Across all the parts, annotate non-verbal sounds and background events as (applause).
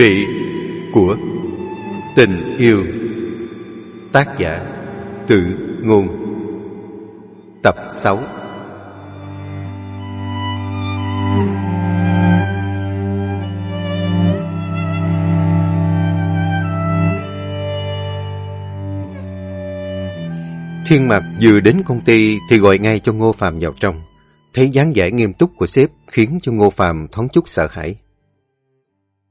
Vị của tình yêu Tác giả Tự ngôn Tập 6 Thiên Mặc vừa đến công ty thì gọi ngay cho Ngô Phạm vào trong. Thấy dáng vẻ nghiêm túc của sếp khiến cho Ngô Phạm thoáng chút sợ hãi.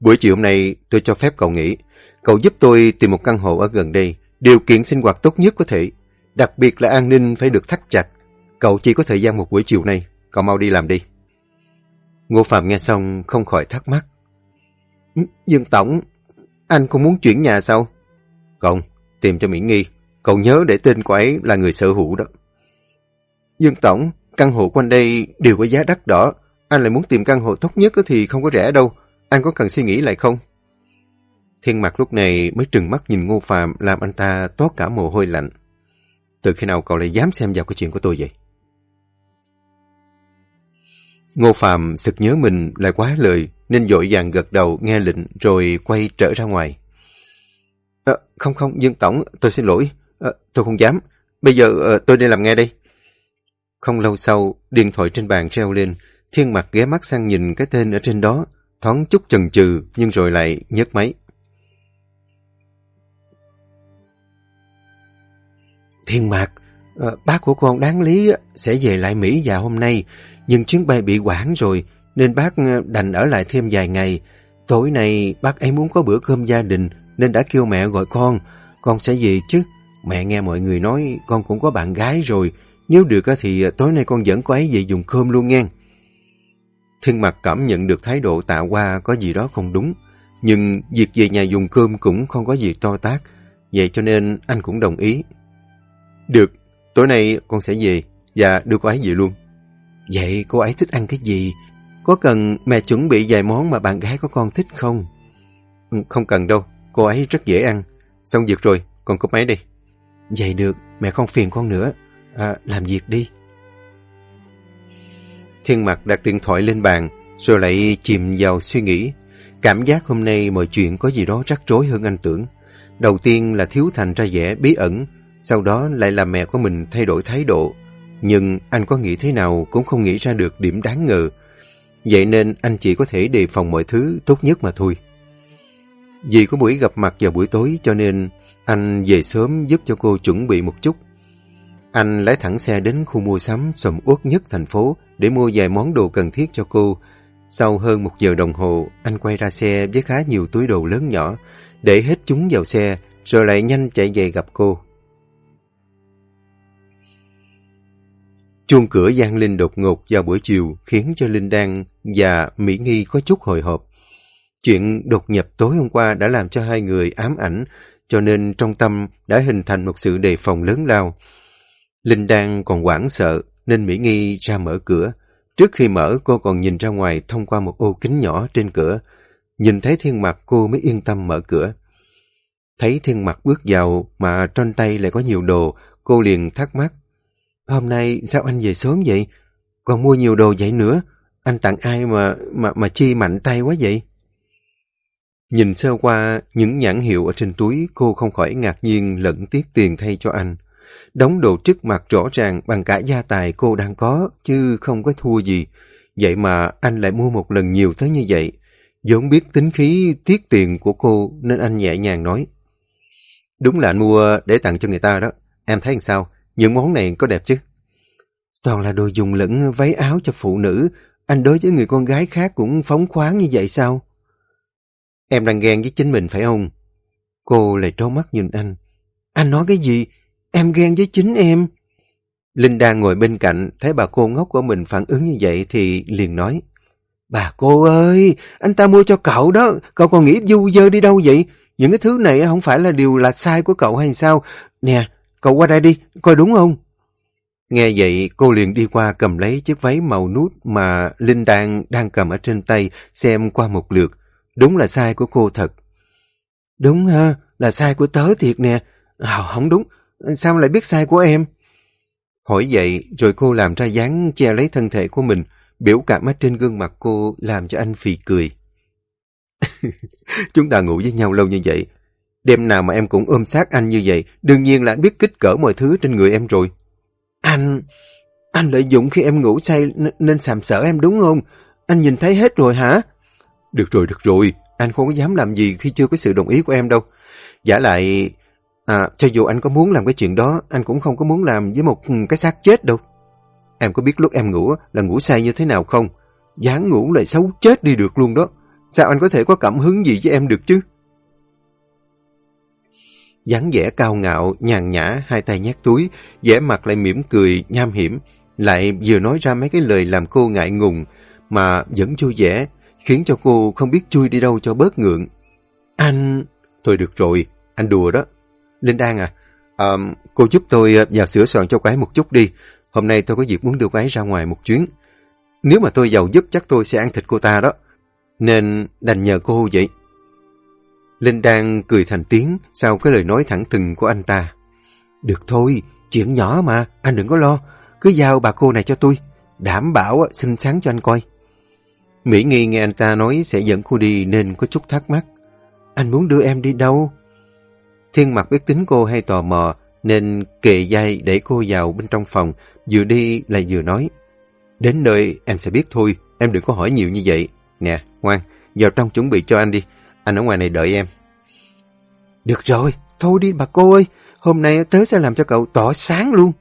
Buổi chiều hôm nay tôi cho phép cậu nghỉ. Cậu giúp tôi tìm một căn hộ ở gần đây. Điều kiện sinh hoạt tốt nhất có thể. Đặc biệt là an ninh phải được thắt chặt. Cậu chỉ có thời gian một buổi chiều nay. Cậu mau đi làm đi. Ngô Phạm nghe xong không khỏi thắc mắc. Dương Tổng, anh không muốn chuyển nhà sao? Không, tìm cho Mỹ Nghi. Cậu nhớ để tên của ấy là người sở hữu đó. Dương Tổng, căn hộ quanh đây đều có giá đắt đỏ. Anh lại muốn tìm căn hộ tốt nhất thì không có rẻ đâu. Anh có cần suy nghĩ lại không? Thiên mặt lúc này mới trừng mắt nhìn Ngô Phạm làm anh ta toát cả mồ hôi lạnh. Từ khi nào cậu lại dám xem vào cái chuyện của tôi vậy? Ngô Phạm sực nhớ mình lại quá lời nên dội vàng gật đầu nghe lệnh rồi quay trở ra ngoài. À, không không, Dương Tổng, tôi xin lỗi. À, tôi không dám. Bây giờ à, tôi đi làm nghe đây. Không lâu sau, điện thoại trên bàn treo lên. Thiên mặt ghé mắt sang nhìn cái tên ở trên đó thoáng chút chần chừ nhưng rồi lại nhấc máy. Thiên Mạc, ờ, bác của con đáng lý sẽ về lại Mỹ vào hôm nay, nhưng chuyến bay bị quản rồi, nên bác ờ, đành ở lại thêm vài ngày. Tối nay bác ấy muốn có bữa cơm gia đình, nên đã kêu mẹ gọi con. Con sẽ về chứ. Mẹ nghe mọi người nói con cũng có bạn gái rồi. Nếu được thì ờ, tối nay con dẫn cô ấy về dùng cơm luôn nghe. Thiên mặt cảm nhận được thái độ tạ qua có gì đó không đúng. Nhưng việc về nhà dùng cơm cũng không có gì to tác. Vậy cho nên anh cũng đồng ý. Được, tối nay con sẽ về và đưa cô ấy về luôn. Vậy cô ấy thích ăn cái gì? Có cần mẹ chuẩn bị vài món mà bạn gái của con thích không? Ừ, không cần đâu, cô ấy rất dễ ăn. Xong việc rồi, con cúp máy đi. Vậy được, mẹ không phiền con nữa. À, làm việc đi. Thiên mặt đặt điện thoại lên bàn, rồi lại chìm vào suy nghĩ. Cảm giác hôm nay mọi chuyện có gì đó rắc rối hơn anh tưởng. Đầu tiên là thiếu thành ra vẻ bí ẩn, sau đó lại là mẹ của mình thay đổi thái độ. Nhưng anh có nghĩ thế nào cũng không nghĩ ra được điểm đáng ngờ. Vậy nên anh chỉ có thể đề phòng mọi thứ tốt nhất mà thôi. Vì có buổi gặp mặt vào buổi tối cho nên anh về sớm giúp cho cô chuẩn bị một chút. Anh lái thẳng xe đến khu mua sắm sầm uất nhất thành phố để mua vài món đồ cần thiết cho cô. Sau hơn một giờ đồng hồ, anh quay ra xe với khá nhiều túi đồ lớn nhỏ, để hết chúng vào xe, rồi lại nhanh chạy về gặp cô. Chuông cửa gian Linh đột ngột vào buổi chiều khiến cho Linh Đan và Mỹ Nghi có chút hồi hộp. Chuyện đột nhập tối hôm qua đã làm cho hai người ám ảnh, cho nên trong tâm đã hình thành một sự đề phòng lớn lao. Linh Đan còn quảng sợ nên Mỹ Nghi ra mở cửa. Trước khi mở cô còn nhìn ra ngoài thông qua một ô kính nhỏ trên cửa. Nhìn thấy thiên mặt cô mới yên tâm mở cửa. Thấy thiên mặt bước vào mà trên tay lại có nhiều đồ, cô liền thắc mắc. Hôm nay sao anh về sớm vậy? Còn mua nhiều đồ vậy nữa? Anh tặng ai mà mà mà chi mạnh tay quá vậy? Nhìn sơ qua những nhãn hiệu ở trên túi, cô không khỏi ngạc nhiên lẫn tiếc tiền thay cho anh. Đóng đồ trước mặt rõ ràng bằng cả gia tài cô đang có, chứ không có thua gì. Vậy mà anh lại mua một lần nhiều tới như vậy. vốn biết tính khí tiết tiền của cô nên anh nhẹ nhàng nói. Đúng là anh mua để tặng cho người ta đó. Em thấy làm sao? Những món này có đẹp chứ? Toàn là đồ dùng lẫn váy áo cho phụ nữ. Anh đối với người con gái khác cũng phóng khoáng như vậy sao? Em đang ghen với chính mình phải không? Cô lại trố mắt nhìn anh. Anh nói cái gì? Em ghen với chính em. Linh đang ngồi bên cạnh, thấy bà cô ngốc của mình phản ứng như vậy thì liền nói. Bà cô ơi, anh ta mua cho cậu đó, cậu còn nghĩ du dơ đi đâu vậy? Những cái thứ này không phải là điều là sai của cậu hay sao? Nè, cậu qua đây đi, coi đúng không? Nghe vậy, cô liền đi qua cầm lấy chiếc váy màu nút mà Linh đang đang cầm ở trên tay xem qua một lượt. Đúng là sai của cô thật. Đúng ha, là sai của tớ thiệt nè. À, không đúng, Sao lại biết sai của em? Hỏi vậy, rồi cô làm ra dáng che lấy thân thể của mình, biểu cảm ở trên gương mặt cô làm cho anh phì cười. (laughs) Chúng ta ngủ với nhau lâu như vậy. Đêm nào mà em cũng ôm sát anh như vậy, đương nhiên là anh biết kích cỡ mọi thứ trên người em rồi. Anh... Anh lợi dụng khi em ngủ say nên sàm sở em đúng không? Anh nhìn thấy hết rồi hả? Được rồi, được rồi. Anh không có dám làm gì khi chưa có sự đồng ý của em đâu. Giả lại... À, cho dù anh có muốn làm cái chuyện đó, anh cũng không có muốn làm với một cái xác chết đâu. Em có biết lúc em ngủ là ngủ say như thế nào không? dáng ngủ lại xấu chết đi được luôn đó. Sao anh có thể có cảm hứng gì với em được chứ? dáng vẻ cao ngạo, nhàn nhã, hai tay nhét túi, vẻ mặt lại mỉm cười, nham hiểm, lại vừa nói ra mấy cái lời làm cô ngại ngùng, mà vẫn vui vẻ, khiến cho cô không biết chui đi đâu cho bớt ngượng. Anh... Thôi được rồi, anh đùa đó. Linh Đan à, à cô giúp tôi ờ, vào sửa soạn cho cô ấy một chút đi. Hôm nay tôi có việc muốn đưa cô ấy ra ngoài một chuyến. Nếu mà tôi giàu giúp chắc tôi sẽ ăn thịt cô ta đó. Nên đành nhờ cô vậy. Linh Đan cười thành tiếng sau cái lời nói thẳng thừng của anh ta. Được thôi, chuyện nhỏ mà, anh đừng có lo. Cứ giao bà cô này cho tôi. Đảm bảo ờ, xinh sáng cho anh coi. Mỹ Nghi nghe anh ta nói sẽ dẫn cô đi nên có chút thắc mắc. Anh muốn đưa em đi đâu? Thiên mặt biết tính cô hay tò mò nên kề dây để cô vào bên trong phòng vừa đi lại vừa nói. Đến nơi em sẽ biết thôi, em đừng có hỏi nhiều như vậy. Nè, ngoan, vào trong chuẩn bị cho anh đi. Anh ở ngoài này đợi em. Được rồi, thôi đi bà cô ơi. Hôm nay tớ sẽ làm cho cậu tỏ sáng luôn.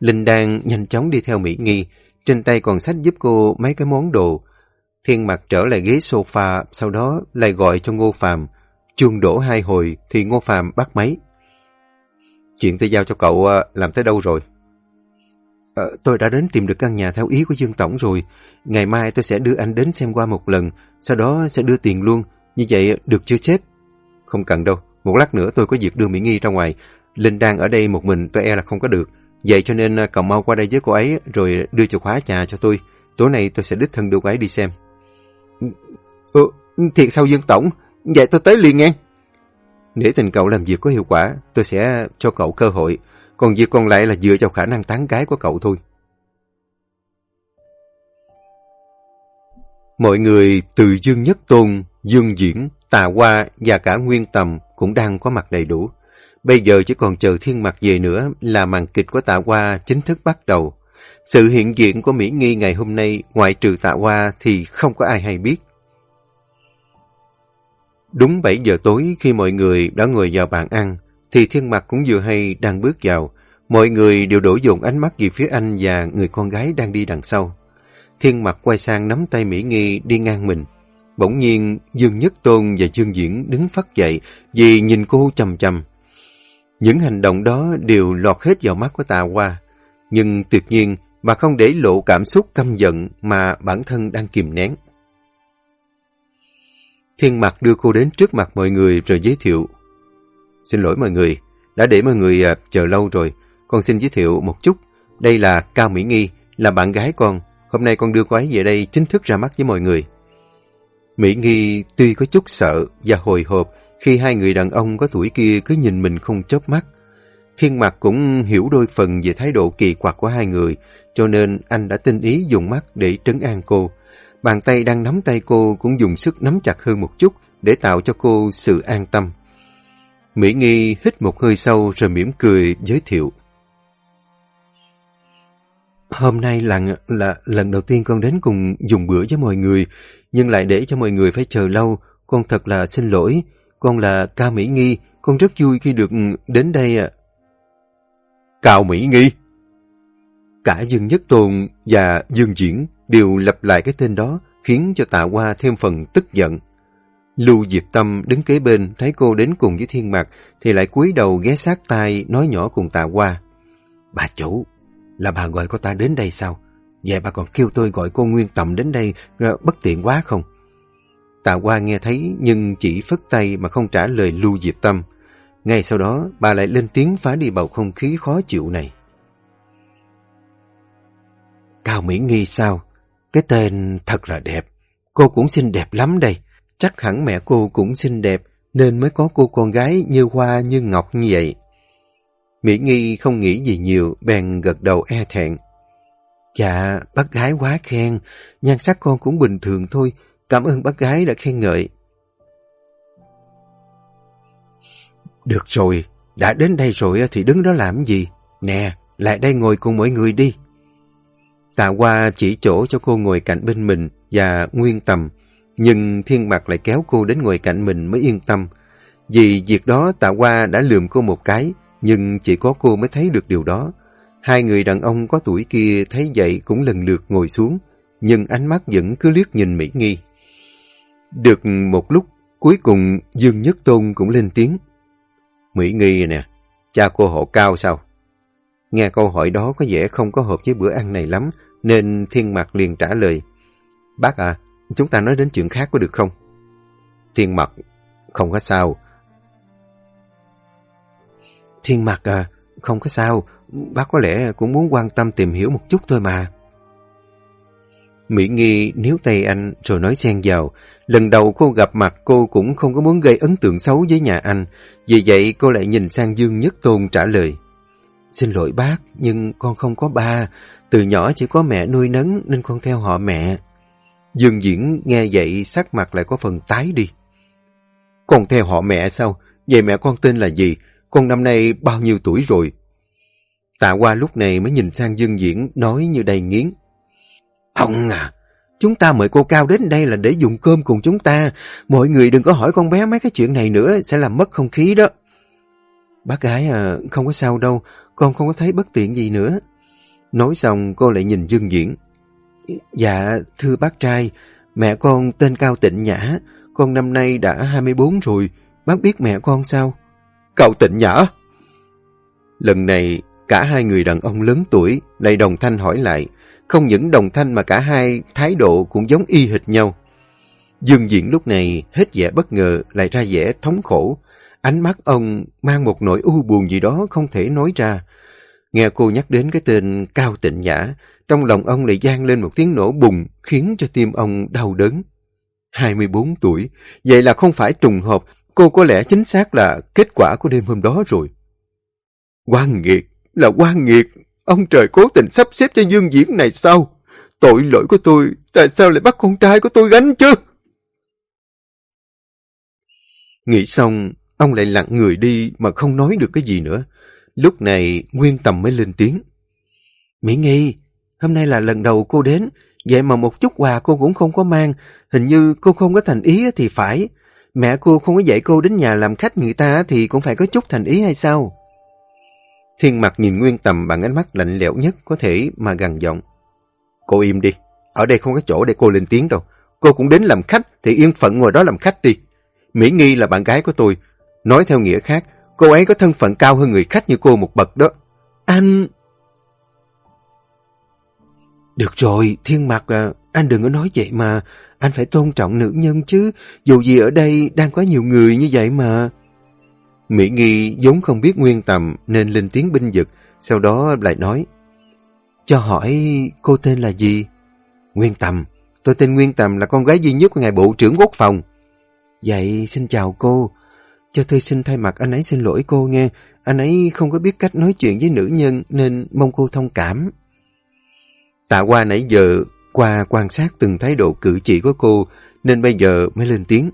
Linh đang nhanh chóng đi theo Mỹ Nghi. Trên tay còn sách giúp cô mấy cái món đồ. Thiên mặt trở lại ghế sofa, sau đó lại gọi cho Ngô Phạm. Chuông đổ hai hồi thì Ngô Phạm bắt máy. Chuyện tôi giao cho cậu ờ, làm tới đâu rồi? Ờ, tôi đã đến tìm được căn nhà theo ý của Dương Tổng rồi. Ngày mai tôi sẽ đưa anh đến xem qua một lần, sau đó sẽ đưa tiền luôn. Như vậy được chưa sếp? Không cần đâu. Một lát nữa tôi có việc đưa Mỹ Nghi ra ngoài. Linh đang ở đây một mình tôi e là không có được. Vậy cho nên à, cậu mau qua đây với cô ấy rồi đưa chìa khóa nhà cho tôi. Tối nay tôi sẽ đích thân đưa cô ấy đi xem. Ừ, thiệt sao Dương Tổng? Vậy tôi tới liền nghe. Để tình cậu làm việc có hiệu quả, tôi sẽ cho cậu cơ hội. Còn việc còn lại là dựa vào khả năng tán gái của cậu thôi. Mọi người từ Dương Nhất Tôn, Dương Diễn, Tà Hoa và cả Nguyên Tầm cũng đang có mặt đầy đủ. Bây giờ chỉ còn chờ thiên mặt về nữa là màn kịch của Tạ Hoa chính thức bắt đầu. Sự hiện diện của Mỹ Nghi ngày hôm nay, ngoại trừ Tạ Hoa thì không có ai hay biết. Đúng 7 giờ tối khi mọi người đã ngồi vào bàn ăn, thì thiên mặt cũng vừa hay đang bước vào. Mọi người đều đổ dồn ánh mắt về phía anh và người con gái đang đi đằng sau. Thiên mặt quay sang nắm tay Mỹ Nghi đi ngang mình. Bỗng nhiên, Dương Nhất Tôn và Dương Diễn đứng phát dậy vì nhìn cô chầm chầm. Những hành động đó đều lọt hết vào mắt của Tà Hoa. Nhưng tuyệt nhiên, bà không để lộ cảm xúc căm giận mà bản thân đang kìm nén. Thiên Mặc đưa cô đến trước mặt mọi người rồi giới thiệu. Xin lỗi mọi người, đã để mọi người à, chờ lâu rồi. Con xin giới thiệu một chút. Đây là Cao Mỹ Nghi, là bạn gái con. Hôm nay con đưa cô ấy về đây chính thức ra mắt với mọi người. Mỹ Nghi tuy có chút sợ và hồi hộp khi hai người đàn ông có tuổi kia cứ nhìn mình không chớp mắt. Thiên Mạc cũng hiểu đôi phần về thái độ kỳ quặc của hai người, cho nên anh đã tinh ý dùng mắt để trấn an cô. Bàn tay đang nắm tay cô cũng dùng sức nắm chặt hơn một chút để tạo cho cô sự an tâm. Mỹ Nghi hít một hơi sâu rồi mỉm cười giới thiệu. Hôm nay là, là lần đầu tiên con đến cùng dùng bữa với mọi người, nhưng lại để cho mọi người phải chờ lâu. Con thật là xin lỗi. Con là ca Mỹ Nghi. Con rất vui khi được đến đây ạ. Cao Mỹ Nghi? Cả Dương Nhất Tôn và Dương Diễn đều lặp lại cái tên đó, khiến cho Tạ Hoa thêm phần tức giận. Lưu Diệp Tâm đứng kế bên, thấy cô đến cùng với Thiên Mạc, thì lại cúi đầu ghé sát tai nói nhỏ cùng Tạ Hoa. Bà chủ, là bà gọi cô ta đến đây sao? Vậy bà còn kêu tôi gọi cô Nguyên Tầm đến đây ờ, bất tiện quá không? Tạ Hoa nghe thấy nhưng chỉ phất tay mà không trả lời Lưu Diệp Tâm. Ngay sau đó, bà lại lên tiếng phá đi bầu không khí khó chịu này. Cao Mỹ Nghi sao? Cái tên thật là đẹp. Cô cũng xinh đẹp lắm đây. Chắc hẳn mẹ cô cũng xinh đẹp nên mới có cô con gái như hoa như ngọc như vậy. Mỹ Nghi không nghĩ gì nhiều, bèn gật đầu e thẹn. Dạ, bác gái quá khen, nhan sắc con cũng bình thường thôi, cảm ơn bác gái đã khen ngợi. Được rồi, đã đến đây rồi thì đứng đó làm gì? Nè, lại đây ngồi cùng mọi người đi. Tạ Hoa chỉ chỗ cho cô ngồi cạnh bên mình và nguyên tầm, nhưng thiên mặt lại kéo cô đến ngồi cạnh mình mới yên tâm. Vì việc đó Tạ Hoa đã lườm cô một cái, nhưng chỉ có cô mới thấy được điều đó. Hai người đàn ông có tuổi kia thấy vậy cũng lần lượt ngồi xuống, nhưng ánh mắt vẫn cứ liếc nhìn Mỹ Nghi. Được một lúc, cuối cùng Dương Nhất Tôn cũng lên tiếng. Mỹ Nghi nè, cha cô hộ cao sao? Nghe câu hỏi đó có vẻ không có hợp với bữa ăn này lắm, nên Thiên Mạc liền trả lời. Bác à, chúng ta nói đến chuyện khác có được không? Thiên Mạc không có sao. Thiên Mạc à, không có sao, bác có lẽ cũng muốn quan tâm tìm hiểu một chút thôi mà. Mỹ Nghi níu tay anh rồi nói xen vào. Lần đầu cô gặp mặt cô cũng không có muốn gây ấn tượng xấu với nhà anh. Vì vậy cô lại nhìn sang Dương Nhất Tôn trả lời. Xin lỗi bác, nhưng con không có ba. Từ nhỏ chỉ có mẹ nuôi nấng nên con theo họ mẹ. Dương Diễn nghe vậy sắc mặt lại có phần tái đi. Con theo họ mẹ sao? Vậy mẹ con tên là gì? Con năm nay bao nhiêu tuổi rồi? Tạ qua lúc này mới nhìn sang Dương Diễn nói như đầy nghiến. Ông à, chúng ta mời cô Cao đến đây là để dùng cơm cùng chúng ta. Mọi người đừng có hỏi con bé mấy cái chuyện này nữa, sẽ làm mất không khí đó. Bác gái à, không có sao đâu, con không có thấy bất tiện gì nữa. Nói xong cô lại nhìn Dương Diễn. Dạ, thưa bác trai, mẹ con tên Cao Tịnh Nhã, con năm nay đã 24 rồi, bác biết mẹ con sao? Cao Tịnh Nhã? Lần này, cả hai người đàn ông lớn tuổi lại đồng thanh hỏi lại, không những đồng thanh mà cả hai thái độ cũng giống y hệt nhau. Dương Diện lúc này hết vẻ bất ngờ lại ra vẻ thống khổ. Ánh mắt ông mang một nỗi u buồn gì đó không thể nói ra. Nghe cô nhắc đến cái tên Cao Tịnh Nhã, trong lòng ông lại gian lên một tiếng nổ bùng khiến cho tim ông đau đớn. 24 tuổi, vậy là không phải trùng hợp, cô có lẽ chính xác là kết quả của đêm hôm đó rồi. Quan nghiệt, là quan nghiệt, Ông trời cố tình sắp xếp cho Dương Diễn này sao? Tội lỗi của tôi, tại sao lại bắt con trai của tôi gánh chứ? Nghĩ xong, ông lại lặng người đi mà không nói được cái gì nữa. Lúc này, Nguyên Tầm mới lên tiếng. Mỹ Nghi, hôm nay là lần đầu cô đến, vậy mà một chút quà cô cũng không có mang. Hình như cô không có thành ý thì phải. Mẹ cô không có dạy cô đến nhà làm khách người ta thì cũng phải có chút thành ý hay sao? Thiên mặt nhìn Nguyên Tầm bằng ánh mắt lạnh lẽo nhất có thể mà gằn giọng. Cô im đi, ở đây không có chỗ để cô lên tiếng đâu. Cô cũng đến làm khách thì yên phận ngồi đó làm khách đi. Mỹ Nghi là bạn gái của tôi. Nói theo nghĩa khác, cô ấy có thân phận cao hơn người khách như cô một bậc đó. Anh... Được rồi, thiên mặt à, anh đừng có nói vậy mà. Anh phải tôn trọng nữ nhân chứ. Dù gì ở đây đang có nhiều người như vậy mà. Mỹ Nghi vốn không biết nguyên tầm nên lên tiếng binh vực sau đó lại nói. Cho hỏi cô tên là gì? Nguyên Tầm. Tôi tên Nguyên Tầm là con gái duy nhất của ngài Bộ trưởng Quốc phòng. Vậy xin chào cô. Cho tôi xin thay mặt anh ấy xin lỗi cô nghe. Anh ấy không có biết cách nói chuyện với nữ nhân nên mong cô thông cảm. Tạ qua nãy giờ qua quan sát từng thái độ cử chỉ của cô nên bây giờ mới lên tiếng.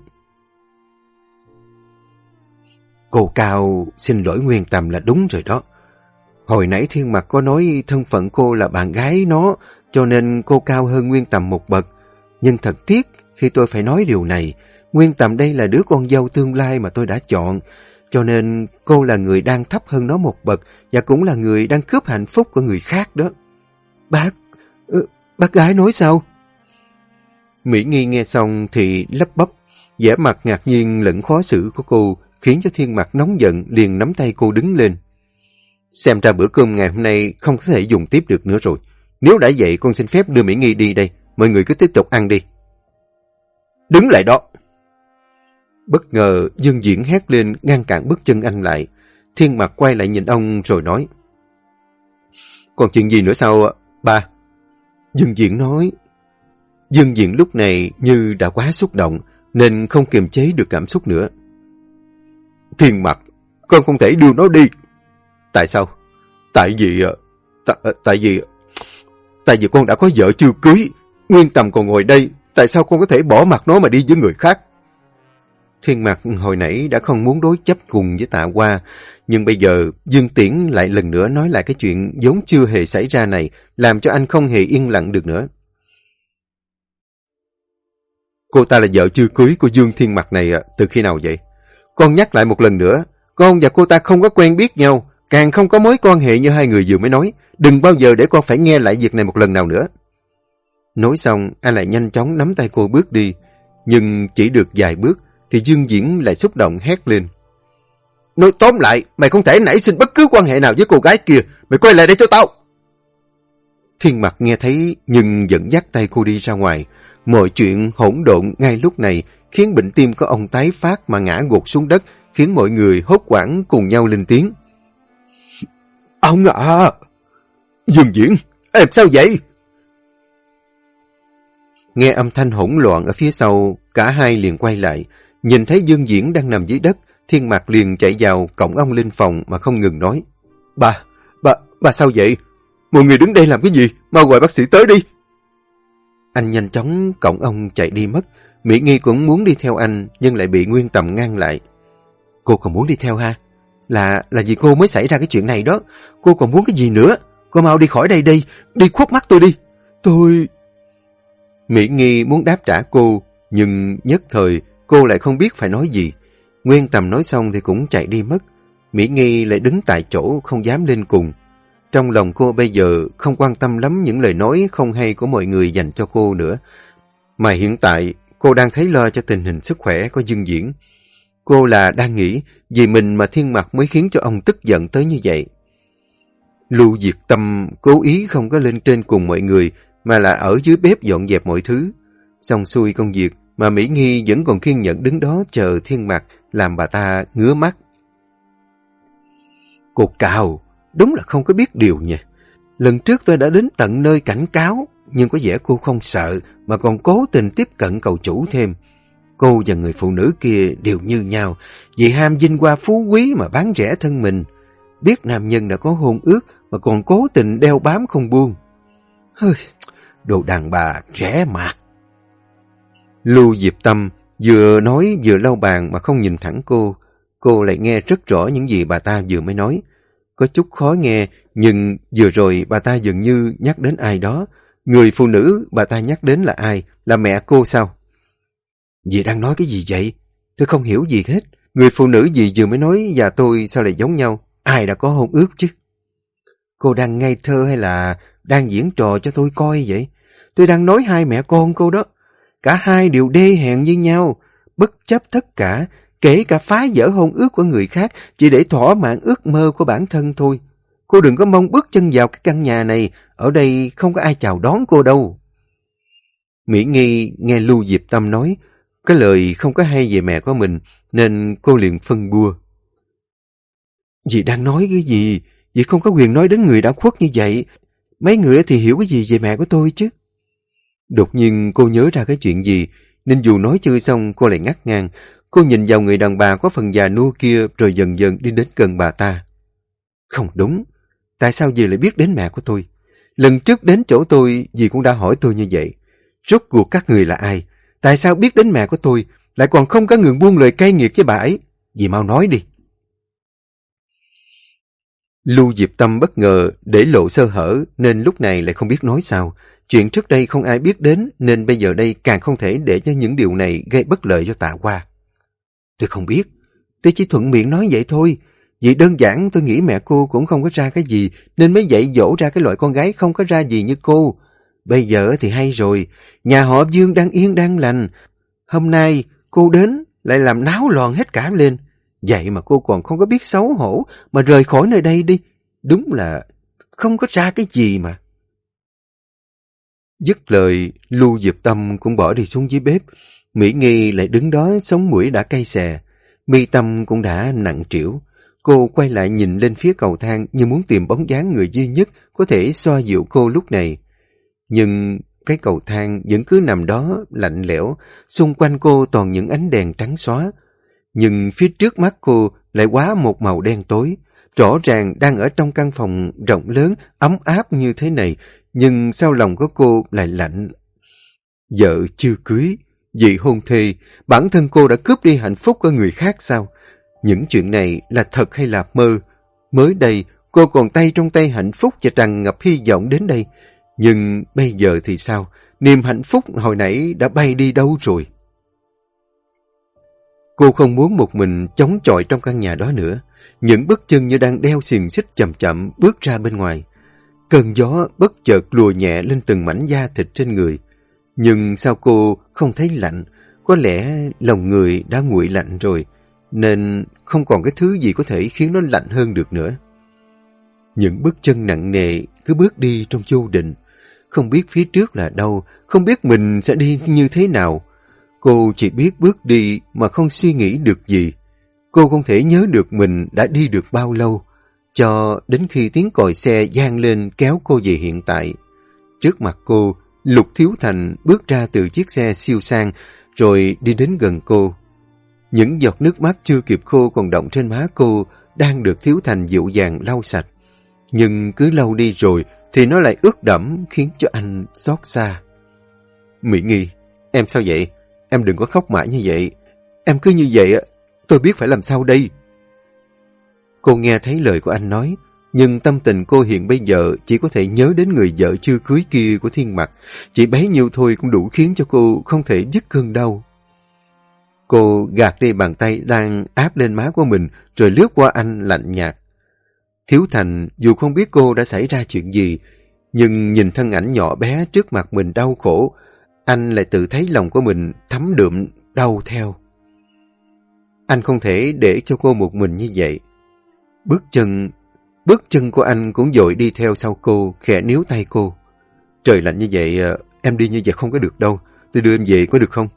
Cô Cao xin lỗi Nguyên Tầm là đúng rồi đó. Hồi nãy Thiên Mặt có nói thân phận cô là bạn gái nó, cho nên cô cao hơn Nguyên Tầm một bậc. Nhưng thật tiếc khi tôi phải nói điều này, Nguyên Tầm đây là đứa con dâu tương lai mà tôi đã chọn, cho nên cô là người đang thấp hơn nó một bậc và cũng là người đang cướp hạnh phúc của người khác đó. Bác, ừ, bác gái nói sao? Mỹ Nghi nghe xong thì lấp bắp, vẻ mặt ngạc nhiên lẫn khó xử của cô khiến cho thiên mặt nóng giận liền nắm tay cô đứng lên. Xem ra bữa cơm ngày hôm nay không có thể dùng tiếp được nữa rồi. Nếu đã vậy con xin phép đưa Mỹ Nghi đi đây, mọi người cứ tiếp tục ăn đi. Đứng lại đó! Bất ngờ Dương Diễn hét lên ngăn cản bước chân anh lại. Thiên mặt quay lại nhìn ông rồi nói. Còn chuyện gì nữa sao ba? Dương Diễn nói. Dương Diễn lúc này như đã quá xúc động nên không kiềm chế được cảm xúc nữa. Thiên mặt, con không thể đưa nó đi. Tại sao? Tại vì... Ờ, tại, ờ, tại vì... Tại vì con đã có vợ chưa cưới. Nguyên Tầm còn ngồi đây. Tại sao con có thể bỏ mặt nó mà đi với người khác? Thiên Mạc hồi nãy đã không muốn đối chấp cùng với tạ qua, nhưng bây giờ Dương Tiễn lại lần nữa nói lại cái chuyện giống chưa hề xảy ra này, làm cho anh không hề yên lặng được nữa. Cô ta là vợ chưa cưới của Dương Thiên Mạc này từ khi nào vậy? Con nhắc lại một lần nữa, con và cô ta không có quen biết nhau, càng không có mối quan hệ như hai người vừa mới nói. Đừng bao giờ để con phải nghe lại việc này một lần nào nữa. Nói xong, anh lại nhanh chóng nắm tay cô bước đi. Nhưng chỉ được vài bước, thì Dương Diễn lại xúc động hét lên. Nói tóm lại, mày không thể nảy sinh bất cứ quan hệ nào với cô gái kia. Mày quay lại đây cho tao. Thiên mặt nghe thấy nhưng vẫn dắt tay cô đi ra ngoài. Mọi chuyện hỗn độn ngay lúc này khiến bệnh tim của ông tái phát mà ngã gục xuống đất khiến mọi người hốt quảng cùng nhau lên tiếng. Ông ạ! Dương Diễn, em sao vậy? Nghe âm thanh hỗn loạn ở phía sau, cả hai liền quay lại. Nhìn thấy Dương Diễn đang nằm dưới đất, Thiên Mạc liền chạy vào cổng ông lên phòng mà không ngừng nói. Bà, bà, bà sao vậy? Mọi người đứng đây làm cái gì? Mau gọi bác sĩ tới đi. Anh nhanh chóng cổng ông chạy đi mất. Mỹ Nghi cũng muốn đi theo anh, nhưng lại bị Nguyên Tầm ngăn lại. Cô còn muốn đi theo ha? Là là vì cô mới xảy ra cái chuyện này đó. Cô còn muốn cái gì nữa? Cô mau đi khỏi đây đi, đi khuất mắt tôi đi. Tôi... Mỹ Nghi muốn đáp trả cô, nhưng nhất thời cô lại không biết phải nói gì. Nguyên Tầm nói xong thì cũng chạy đi mất. Mỹ Nghi lại đứng tại chỗ, không dám lên cùng. Trong lòng cô bây giờ không quan tâm lắm những lời nói không hay của mọi người dành cho cô nữa. Mà hiện tại, cô đang thấy lo cho tình hình sức khỏe có dương diễn. Cô là đang nghĩ vì mình mà thiên mặt mới khiến cho ông tức giận tới như vậy. Lưu Diệt Tâm cố ý không có lên trên cùng mọi người, mà là ở dưới bếp dọn dẹp mọi thứ. Xong xuôi công việc mà Mỹ Nghi vẫn còn kiên nhẫn đứng đó chờ thiên mặt làm bà ta ngứa mắt. Cô Cao, đúng là không có biết điều nha. Lần trước tôi đã đến tận nơi cảnh cáo, nhưng có vẻ cô không sợ mà còn cố tình tiếp cận cầu chủ thêm. Cô và người phụ nữ kia đều như nhau, vì ham dinh qua phú quý mà bán rẻ thân mình. Biết nam nhân đã có hôn ước mà còn cố tình đeo bám không buông. Hơi, đồ đàn bà rẻ mạt. Lưu Diệp Tâm vừa nói vừa lau bàn mà không nhìn thẳng cô. Cô lại nghe rất rõ những gì bà ta vừa mới nói. Có chút khó nghe, nhưng vừa rồi bà ta dường như nhắc đến ai đó. Người phụ nữ bà ta nhắc đến là ai? Là mẹ cô sao? Dì đang nói cái gì vậy? Tôi không hiểu gì hết. Người phụ nữ gì vừa mới nói và tôi sao lại giống nhau? Ai đã có hôn ước chứ? Cô đang ngây thơ hay là đang diễn trò cho tôi coi vậy? Tôi đang nói hai mẹ con cô đó. Cả hai đều đê hẹn như nhau, bất chấp tất cả, kể cả phá vỡ hôn ước của người khác chỉ để thỏa mãn ước mơ của bản thân thôi. Cô đừng có mong bước chân vào cái căn nhà này, ở đây không có ai chào đón cô đâu. Mỹ Nghi nghe Lưu Diệp Tâm nói, cái lời không có hay về mẹ của mình, nên cô liền phân bua. Dì đang nói cái gì? Dì không có quyền nói đến người đã khuất như vậy. Mấy người thì hiểu cái gì về mẹ của tôi chứ? Đột nhiên cô nhớ ra cái chuyện gì, nên dù nói chưa xong cô lại ngắt ngang. Cô nhìn vào người đàn bà có phần già nua kia rồi dần dần đi đến gần bà ta. Không đúng, tại sao dì lại biết đến mẹ của tôi? Lần trước đến chỗ tôi, dì cũng đã hỏi tôi như vậy. Rốt cuộc các người là ai? Tại sao biết đến mẹ của tôi, lại còn không có người buông lời cay nghiệt với bà ấy? Dì mau nói đi. Lưu Diệp Tâm bất ngờ để lộ sơ hở nên lúc này lại không biết nói sao. Chuyện trước đây không ai biết đến nên bây giờ đây càng không thể để cho những điều này gây bất lợi cho tạ qua. Tôi không biết. Tôi chỉ thuận miệng nói vậy thôi. Vì đơn giản tôi nghĩ mẹ cô cũng không có ra cái gì nên mới dạy dỗ ra cái loại con gái không có ra gì như cô. Bây giờ thì hay rồi. Nhà họ Dương đang yên đang lành. Hôm nay cô đến lại làm náo loạn hết cả lên. Vậy mà cô còn không có biết xấu hổ mà rời khỏi nơi đây đi. Đúng là không có ra cái gì mà. Dứt lời, Lưu Diệp Tâm cũng bỏ đi xuống dưới bếp. Mỹ Nghi lại đứng đó sống mũi đã cay xè. Mi Tâm cũng đã nặng trĩu. Cô quay lại nhìn lên phía cầu thang như muốn tìm bóng dáng người duy nhất có thể xoa dịu cô lúc này. Nhưng cái cầu thang vẫn cứ nằm đó lạnh lẽo, xung quanh cô toàn những ánh đèn trắng xóa. Nhưng phía trước mắt cô lại quá một màu đen tối. Rõ ràng đang ở trong căn phòng rộng lớn, ấm áp như thế này, nhưng sao lòng của cô lại lạnh? Vợ chưa cưới, Vì hôn thê, bản thân cô đã cướp đi hạnh phúc của người khác sao? Những chuyện này là thật hay là mơ? Mới đây, cô còn tay trong tay hạnh phúc và tràn ngập hy vọng đến đây. Nhưng bây giờ thì sao? Niềm hạnh phúc hồi nãy đã bay đi đâu rồi? Cô không muốn một mình chống chọi trong căn nhà đó nữa. Những bước chân như đang đeo xiềng xích chậm chậm bước ra bên ngoài. Cơn gió bất chợt lùa nhẹ lên từng mảnh da thịt trên người. Nhưng sao cô không thấy lạnh? Có lẽ lòng người đã nguội lạnh rồi, nên không còn cái thứ gì có thể khiến nó lạnh hơn được nữa. Những bước chân nặng nề cứ bước đi trong vô định. Không biết phía trước là đâu, không biết mình sẽ đi như thế nào. Cô chỉ biết bước đi mà không suy nghĩ được gì. Cô không thể nhớ được mình đã đi được bao lâu, cho đến khi tiếng còi xe gian lên kéo cô về hiện tại. Trước mặt cô, Lục Thiếu Thành bước ra từ chiếc xe siêu sang, rồi đi đến gần cô. Những giọt nước mắt chưa kịp khô còn động trên má cô, đang được Thiếu Thành dịu dàng lau sạch. Nhưng cứ lâu đi rồi, thì nó lại ướt đẫm khiến cho anh xót xa. Mỹ Nghi, em sao vậy? Em đừng có khóc mãi như vậy. Em cứ như vậy, tôi biết phải làm sao đây. Cô nghe thấy lời của anh nói, nhưng tâm tình cô hiện bây giờ chỉ có thể nhớ đến người vợ chưa cưới kia của thiên mặt. Chỉ bấy nhiêu thôi cũng đủ khiến cho cô không thể dứt cơn đau. Cô gạt đi bàn tay đang áp lên má của mình rồi lướt qua anh lạnh nhạt. Thiếu Thành dù không biết cô đã xảy ra chuyện gì, nhưng nhìn thân ảnh nhỏ bé trước mặt mình đau khổ, anh lại tự thấy lòng của mình thấm đượm đau theo. Anh không thể để cho cô một mình như vậy. Bước chân, bước chân của anh cũng dội đi theo sau cô, khẽ níu tay cô. Trời lạnh như vậy, ờ, em đi như vậy không có được đâu. Tôi đưa em về có được không?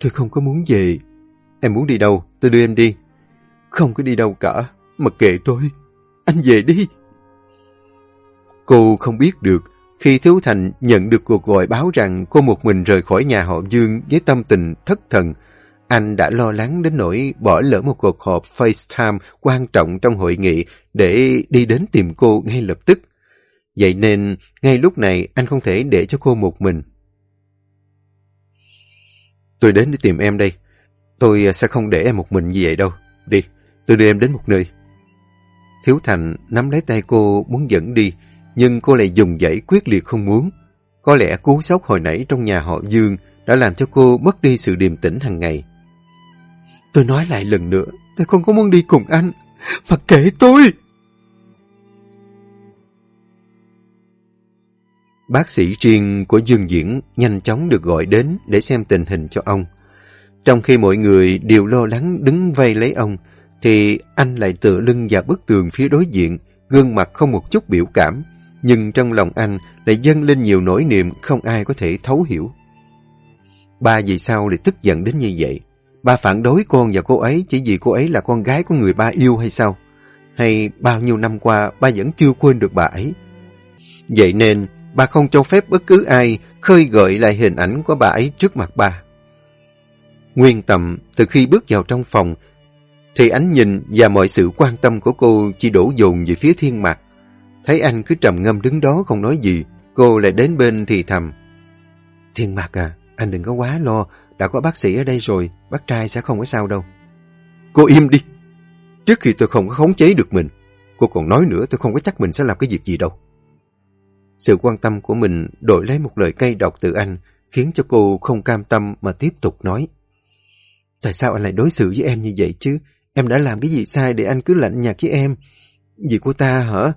Tôi không có muốn về. Em muốn đi đâu? Tôi đưa em đi. Không có đi đâu cả. Mặc kệ tôi. Anh về đi. Cô không biết được khi Thiếu Thành nhận được cuộc gọi báo rằng cô một mình rời khỏi nhà họ Dương với tâm tình thất thần, anh đã lo lắng đến nỗi bỏ lỡ một cuộc họp FaceTime quan trọng trong hội nghị để đi đến tìm cô ngay lập tức. Vậy nên, ngay lúc này anh không thể để cho cô một mình. Tôi đến để tìm em đây. Tôi sẽ không để em một mình như vậy đâu. Đi, tôi đưa em đến một nơi. Thiếu Thành nắm lấy tay cô muốn dẫn đi, nhưng cô lại dùng dãy quyết liệt không muốn. Có lẽ cú sốc hồi nãy trong nhà họ Dương đã làm cho cô mất đi sự điềm tĩnh hàng ngày. Tôi nói lại lần nữa, tôi không có muốn đi cùng anh. mà kể tôi! Bác sĩ riêng của Dương Diễn nhanh chóng được gọi đến để xem tình hình cho ông. Trong khi mọi người đều lo lắng đứng vây lấy ông, thì anh lại tựa lưng vào bức tường phía đối diện, gương mặt không một chút biểu cảm, nhưng trong lòng anh lại dâng lên nhiều nỗi niềm không ai có thể thấu hiểu. Ba vì sao lại tức giận đến như vậy? Ba phản đối con và cô ấy chỉ vì cô ấy là con gái của người ba yêu hay sao? Hay bao nhiêu năm qua ba vẫn chưa quên được bà ấy? Vậy nên, ba không cho phép bất cứ ai khơi gợi lại hình ảnh của bà ấy trước mặt ba. Nguyên Tầm, từ khi bước vào trong phòng, thì ánh nhìn và mọi sự quan tâm của cô chỉ đổ dồn về phía thiên mặt. Thấy anh cứ trầm ngâm đứng đó không nói gì, cô lại đến bên thì thầm. Thiên Mạc à, anh đừng có quá lo, đã có bác sĩ ở đây rồi, bác trai sẽ không có sao đâu. Cô im đi. Trước khi tôi không có khống chế được mình, cô còn nói nữa tôi không có chắc mình sẽ làm cái việc gì đâu. Sự quan tâm của mình đổi lấy một lời cay độc từ anh, khiến cho cô không cam tâm mà tiếp tục nói. Tại sao anh lại đối xử với em như vậy chứ? Em đã làm cái gì sai để anh cứ lạnh nhạt với em? Vì của ta hả?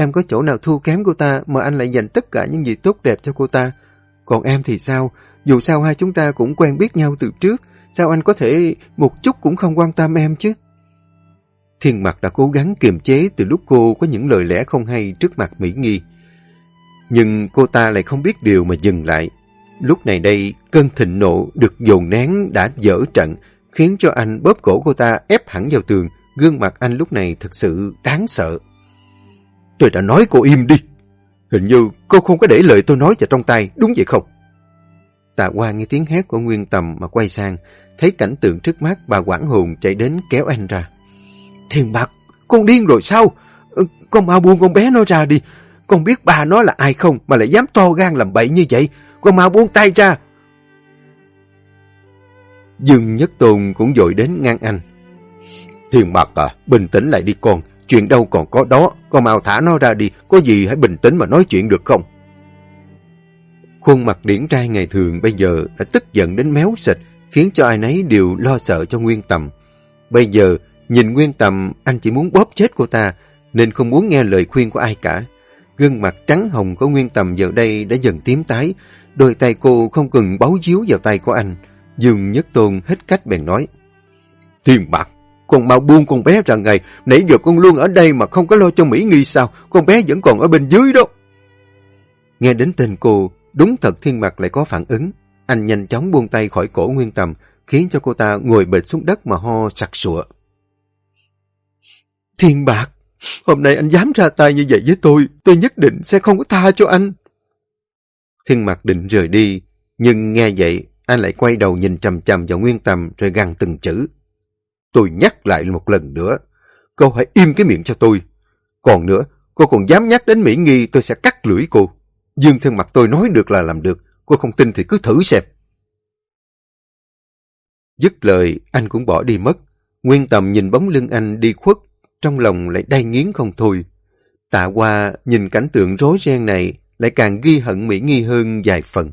Em có chỗ nào thua kém cô ta mà anh lại dành tất cả những gì tốt đẹp cho cô ta? Còn em thì sao? Dù sao hai chúng ta cũng quen biết nhau từ trước, sao anh có thể một chút cũng không quan tâm em chứ? Thiên mặt đã cố gắng kiềm chế từ lúc cô có những lời lẽ không hay trước mặt Mỹ Nghi. Nhưng cô ta lại không biết điều mà dừng lại. Lúc này đây, cơn thịnh nộ được dồn nén đã dở trận, khiến cho anh bóp cổ cô ta ép hẳn vào tường. Gương mặt anh lúc này thật sự đáng sợ. Tôi đã nói cô im đi. Hình như cô không có để lời tôi nói vào trong tay, đúng vậy không? Tạ qua nghe tiếng hét của Nguyên Tầm mà quay sang, thấy cảnh tượng trước mắt bà quảng Hùng chạy đến kéo anh ra. Thiên bạc, con điên rồi sao? Ừ, con mau buông con bé nó ra đi. Con biết bà nó là ai không mà lại dám to gan làm bậy như vậy. Con mau buông tay ra. Dương Nhất Tôn cũng dội đến ngang anh. Thiên Bạc à, bình tĩnh lại đi con, chuyện đâu còn có đó, con mau thả nó ra đi, có gì hãy bình tĩnh mà nói chuyện được không? Khuôn mặt điển trai ngày thường bây giờ đã tức giận đến méo xịt, khiến cho ai nấy đều lo sợ cho Nguyên Tầm. Bây giờ, nhìn Nguyên Tầm, anh chỉ muốn bóp chết cô ta, nên không muốn nghe lời khuyên của ai cả. Gương mặt trắng hồng của Nguyên Tầm giờ đây đã dần tím tái, đôi tay cô không cần báu díu vào tay của anh. Dương Nhất Tôn hết cách bèn nói. Thiên bạc, con mau buông con bé ra ngày, nãy giờ con luôn ở đây mà không có lo cho Mỹ Nghi sao, con bé vẫn còn ở bên dưới đó. Nghe đến tên cô, đúng thật Thiên mặt lại có phản ứng. Anh nhanh chóng buông tay khỏi cổ Nguyên Tầm, khiến cho cô ta ngồi bệt xuống đất mà ho sặc sụa. Thiên Bạc, hôm nay anh dám ra tay như vậy với tôi, tôi nhất định sẽ không có tha cho anh. Thiên mặt định rời đi, nhưng nghe vậy, anh lại quay đầu nhìn chầm chầm vào Nguyên Tầm rồi gằn từng chữ. Tôi nhắc lại một lần nữa, cô hãy im cái miệng cho tôi. Còn nữa, cô còn dám nhắc đến Mỹ Nghi tôi sẽ cắt lưỡi cô. Dương thân mặt tôi nói được là làm được, cô không tin thì cứ thử xem. Dứt lời, anh cũng bỏ đi mất. Nguyên Tầm nhìn bóng lưng anh đi khuất, trong lòng lại đay nghiến không thôi. Tạ qua nhìn cảnh tượng rối ren này, lại càng ghi hận Mỹ Nghi hơn vài phần.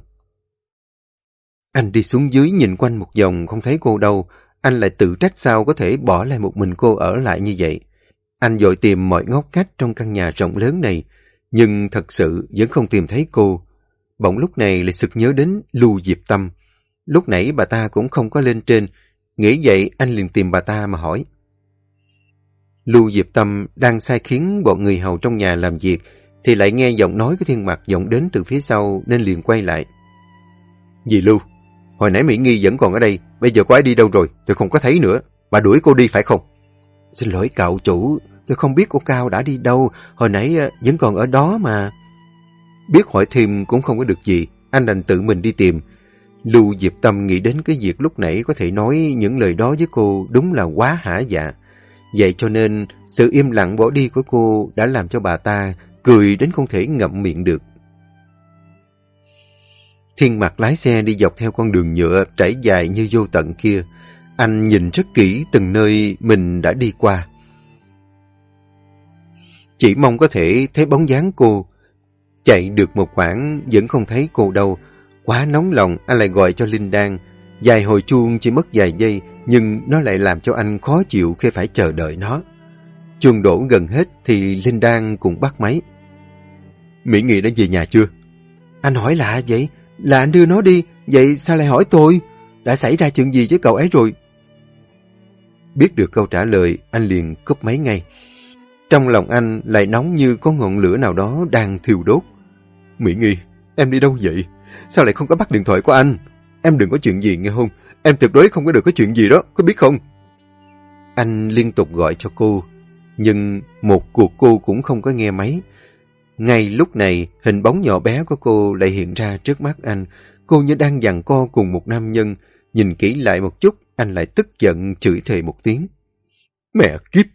Anh đi xuống dưới nhìn quanh một vòng không thấy cô đâu, anh lại tự trách sao có thể bỏ lại một mình cô ở lại như vậy. Anh dội tìm mọi ngóc cách trong căn nhà rộng lớn này, nhưng thật sự vẫn không tìm thấy cô. Bỗng lúc này lại sực nhớ đến Lưu Diệp Tâm. Lúc nãy bà ta cũng không có lên trên, nghĩ vậy anh liền tìm bà ta mà hỏi. Lưu Diệp Tâm đang sai khiến bọn người hầu trong nhà làm việc, thì lại nghe giọng nói của thiên mặt vọng đến từ phía sau nên liền quay lại. Dì Lưu, hồi nãy Mỹ Nghi vẫn còn ở đây, bây giờ cô ấy đi đâu rồi, tôi không có thấy nữa. Bà đuổi cô đi phải không? Xin lỗi cậu chủ, tôi không biết cô Cao đã đi đâu, hồi nãy ờ, vẫn còn ở đó mà. Biết hỏi thêm cũng không có được gì, anh đành tự mình đi tìm. Lưu Diệp Tâm nghĩ đến cái việc lúc nãy có thể nói những lời đó với cô đúng là quá hả dạ. Vậy cho nên sự im lặng bỏ đi của cô đã làm cho bà ta cười đến không thể ngậm miệng được. Thiên mặt lái xe đi dọc theo con đường nhựa trải dài như vô tận kia. Anh nhìn rất kỹ từng nơi mình đã đi qua. Chỉ mong có thể thấy bóng dáng cô. Chạy được một quãng vẫn không thấy cô đâu. Quá nóng lòng, anh lại gọi cho Linh Đan. Dài hồi chuông chỉ mất vài giây, nhưng nó lại làm cho anh khó chịu khi phải chờ đợi nó. Chuông đổ gần hết thì Linh Đan cũng bắt máy. Mỹ Nghị đã về nhà chưa? Anh hỏi lạ vậy? Là anh đưa nó đi, vậy sao lại hỏi tôi? Đã xảy ra chuyện gì với cậu ấy rồi? Biết được câu trả lời, anh liền cúp máy ngay. Trong lòng anh lại nóng như có ngọn lửa nào đó đang thiêu đốt. Mỹ Nghi, em đi đâu vậy? Sao lại không có bắt điện thoại của anh? Em đừng có chuyện gì nghe không? Em tuyệt đối không có được có chuyện gì đó, có biết không? Anh liên tục gọi cho cô, nhưng một cuộc cô cũng không có nghe máy. Ngay lúc này, hình bóng nhỏ bé của cô lại hiện ra trước mắt anh. Cô như đang dằn co cùng một nam nhân. Nhìn kỹ lại một chút, anh lại tức giận chửi thề một tiếng. Mẹ kiếp!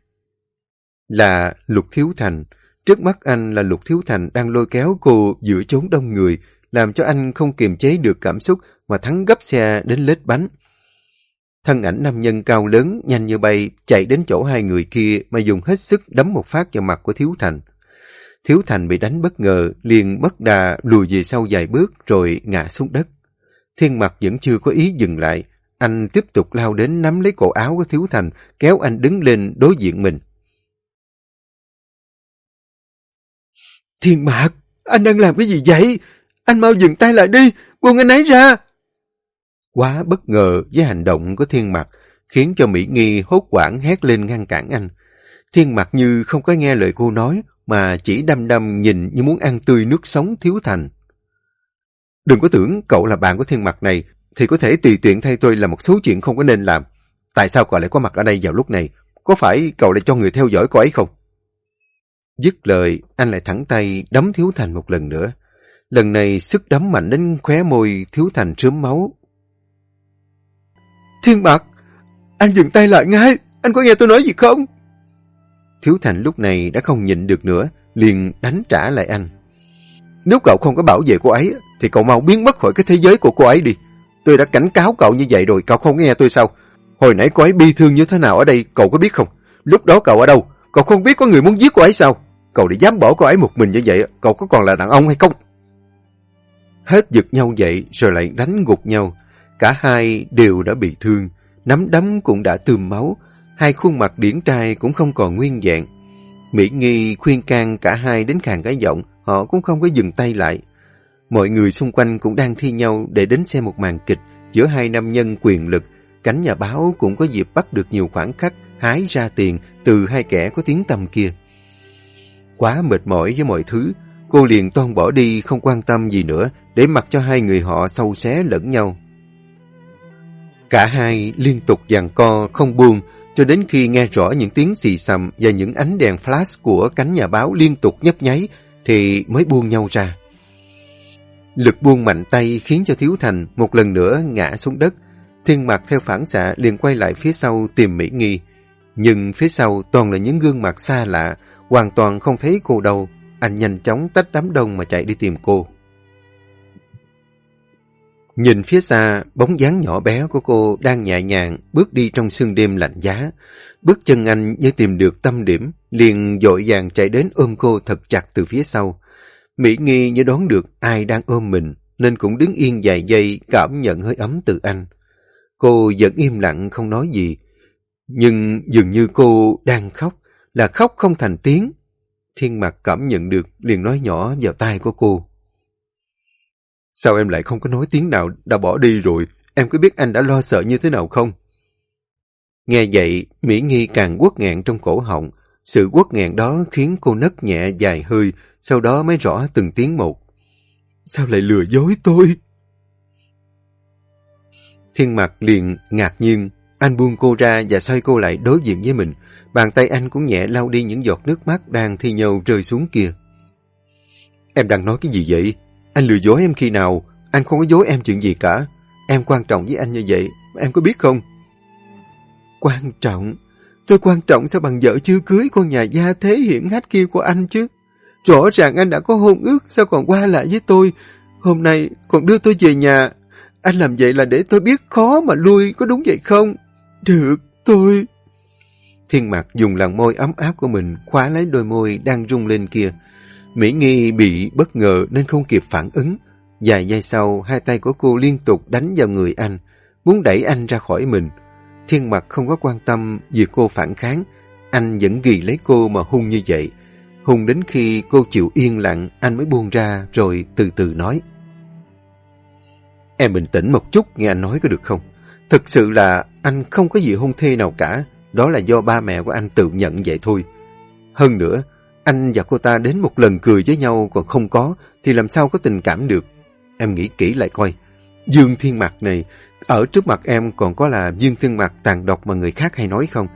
Là Lục Thiếu Thành. Trước mắt anh là Lục Thiếu Thành đang lôi kéo cô giữa chốn đông người, làm cho anh không kiềm chế được cảm xúc mà thắng gấp xe đến lết bánh. Thân ảnh nam nhân cao lớn, nhanh như bay, chạy đến chỗ hai người kia mà dùng hết sức đấm một phát vào mặt của Thiếu Thành. Thiếu Thành bị đánh bất ngờ, liền bất đà lùi về sau vài bước rồi ngã xuống đất. Thiên mặt vẫn chưa có ý dừng lại. Anh tiếp tục lao đến nắm lấy cổ áo của Thiếu Thành, kéo anh đứng lên đối diện mình. Thiên mạc, anh đang làm cái gì vậy? Anh mau dừng tay lại đi, buông anh ấy ra. Quá bất ngờ với hành động của thiên mặt, khiến cho Mỹ Nghi hốt quảng hét lên ngăn cản anh. Thiên mặt như không có nghe lời cô nói, mà chỉ đăm đăm nhìn như muốn ăn tươi nước sống thiếu thành. Đừng có tưởng cậu là bạn của thiên mặt này, thì có thể tùy tiện thay tôi làm một số chuyện không có nên làm. Tại sao cậu lại có mặt ở đây vào lúc này? Có phải cậu lại cho người theo dõi cô ấy không? Dứt lời, anh lại thẳng tay đấm Thiếu Thành một lần nữa. Lần này sức đấm mạnh đến khóe môi Thiếu Thành trớm máu. Thiên Mạc, anh dừng tay lại ngay, anh có nghe tôi nói gì không? Thiếu Thành lúc này đã không nhịn được nữa, liền đánh trả lại anh. Nếu cậu không có bảo vệ cô ấy, thì cậu mau biến mất khỏi cái thế giới của cô ấy đi. Tôi đã cảnh cáo cậu như vậy rồi, cậu không nghe tôi sao? Hồi nãy cô ấy bi thương như thế nào ở đây, cậu có biết không? Lúc đó cậu ở đâu? Cậu không biết có người muốn giết cô ấy sao? Cậu để dám bỏ cô ấy một mình như vậy, cậu có còn là đàn ông hay không? Hết giật nhau dậy rồi lại đánh gục nhau. Cả hai đều đã bị thương, nắm đấm cũng đã tươm máu, hai khuôn mặt điển trai cũng không còn nguyên dạng. Mỹ Nghi khuyên can cả hai đến khàn cái giọng, họ cũng không có dừng tay lại. Mọi người xung quanh cũng đang thi nhau để đến xem một màn kịch giữa hai nam nhân quyền lực. Cánh nhà báo cũng có dịp bắt được nhiều khoảng khắc hái ra tiền từ hai kẻ có tiếng tăm kia. Quá mệt mỏi với mọi thứ, cô liền toan bỏ đi không quan tâm gì nữa để mặc cho hai người họ sâu xé lẫn nhau. Cả hai liên tục giằng co không buông cho đến khi nghe rõ những tiếng xì xầm và những ánh đèn flash của cánh nhà báo liên tục nhấp nháy thì mới buông nhau ra. Lực buông mạnh tay khiến cho Thiếu Thành một lần nữa ngã xuống đất. Thiên mặt theo phản xạ liền quay lại phía sau tìm Mỹ Nghi. Nhưng phía sau toàn là những gương mặt xa lạ, hoàn toàn không thấy cô đâu. Anh nhanh chóng tách đám đông mà chạy đi tìm cô. Nhìn phía xa, bóng dáng nhỏ bé của cô đang nhẹ nhàng bước đi trong sương đêm lạnh giá. Bước chân anh như tìm được tâm điểm, liền dội vàng chạy đến ôm cô thật chặt từ phía sau. Mỹ Nghi như đoán được ai đang ôm mình, nên cũng đứng yên vài giây cảm nhận hơi ấm từ anh. Cô vẫn im lặng không nói gì, nhưng dường như cô đang khóc, là khóc không thành tiếng. Thiên mặt cảm nhận được liền nói nhỏ vào tai của cô. Sao em lại không có nói tiếng nào đã bỏ đi rồi? Em có biết anh đã lo sợ như thế nào không? Nghe vậy, Mỹ Nghi càng quất ngạn trong cổ họng. Sự quất ngạn đó khiến cô nấc nhẹ dài hơi, sau đó mới rõ từng tiếng một. Sao lại lừa dối tôi? Thiên mặt liền ngạc nhiên, anh buông cô ra và xoay cô lại đối diện với mình. Bàn tay anh cũng nhẹ lau đi những giọt nước mắt đang thi nhau rơi xuống kia. Em đang nói cái gì vậy? Anh lừa dối em khi nào? Anh không có dối em chuyện gì cả. Em quan trọng với anh như vậy, em có biết không? Quan trọng? Tôi quan trọng sao bằng vợ chưa cưới con nhà gia thế hiển hách kia của anh chứ? Rõ ràng anh đã có hôn ước, sao còn qua lại với tôi? Hôm nay còn đưa tôi về nhà. Anh làm vậy là để tôi biết khó mà lui, có đúng vậy không? Được, tôi... Thiên mặt dùng làn môi ấm áp của mình khóa lấy đôi môi đang rung lên kia. Mỹ Nghi bị bất ngờ nên không kịp phản ứng. Vài giây sau, hai tay của cô liên tục đánh vào người anh, muốn đẩy anh ra khỏi mình. Thiên mặt không có quan tâm vì cô phản kháng, anh vẫn ghi lấy cô mà hung như vậy. Hung đến khi cô chịu yên lặng, anh mới buông ra rồi từ từ nói. Em bình tĩnh một chút nghe anh nói có được không? Thực sự là anh không có gì hôn thê nào cả, đó là do ba mẹ của anh tự nhận vậy thôi. Hơn nữa, anh và cô ta đến một lần cười với nhau còn không có, thì làm sao có tình cảm được? Em nghĩ kỹ lại coi. Dương Thiên Mạc này, ở trước mặt em còn có là Dương Thiên Mạc tàn độc mà người khác hay nói không?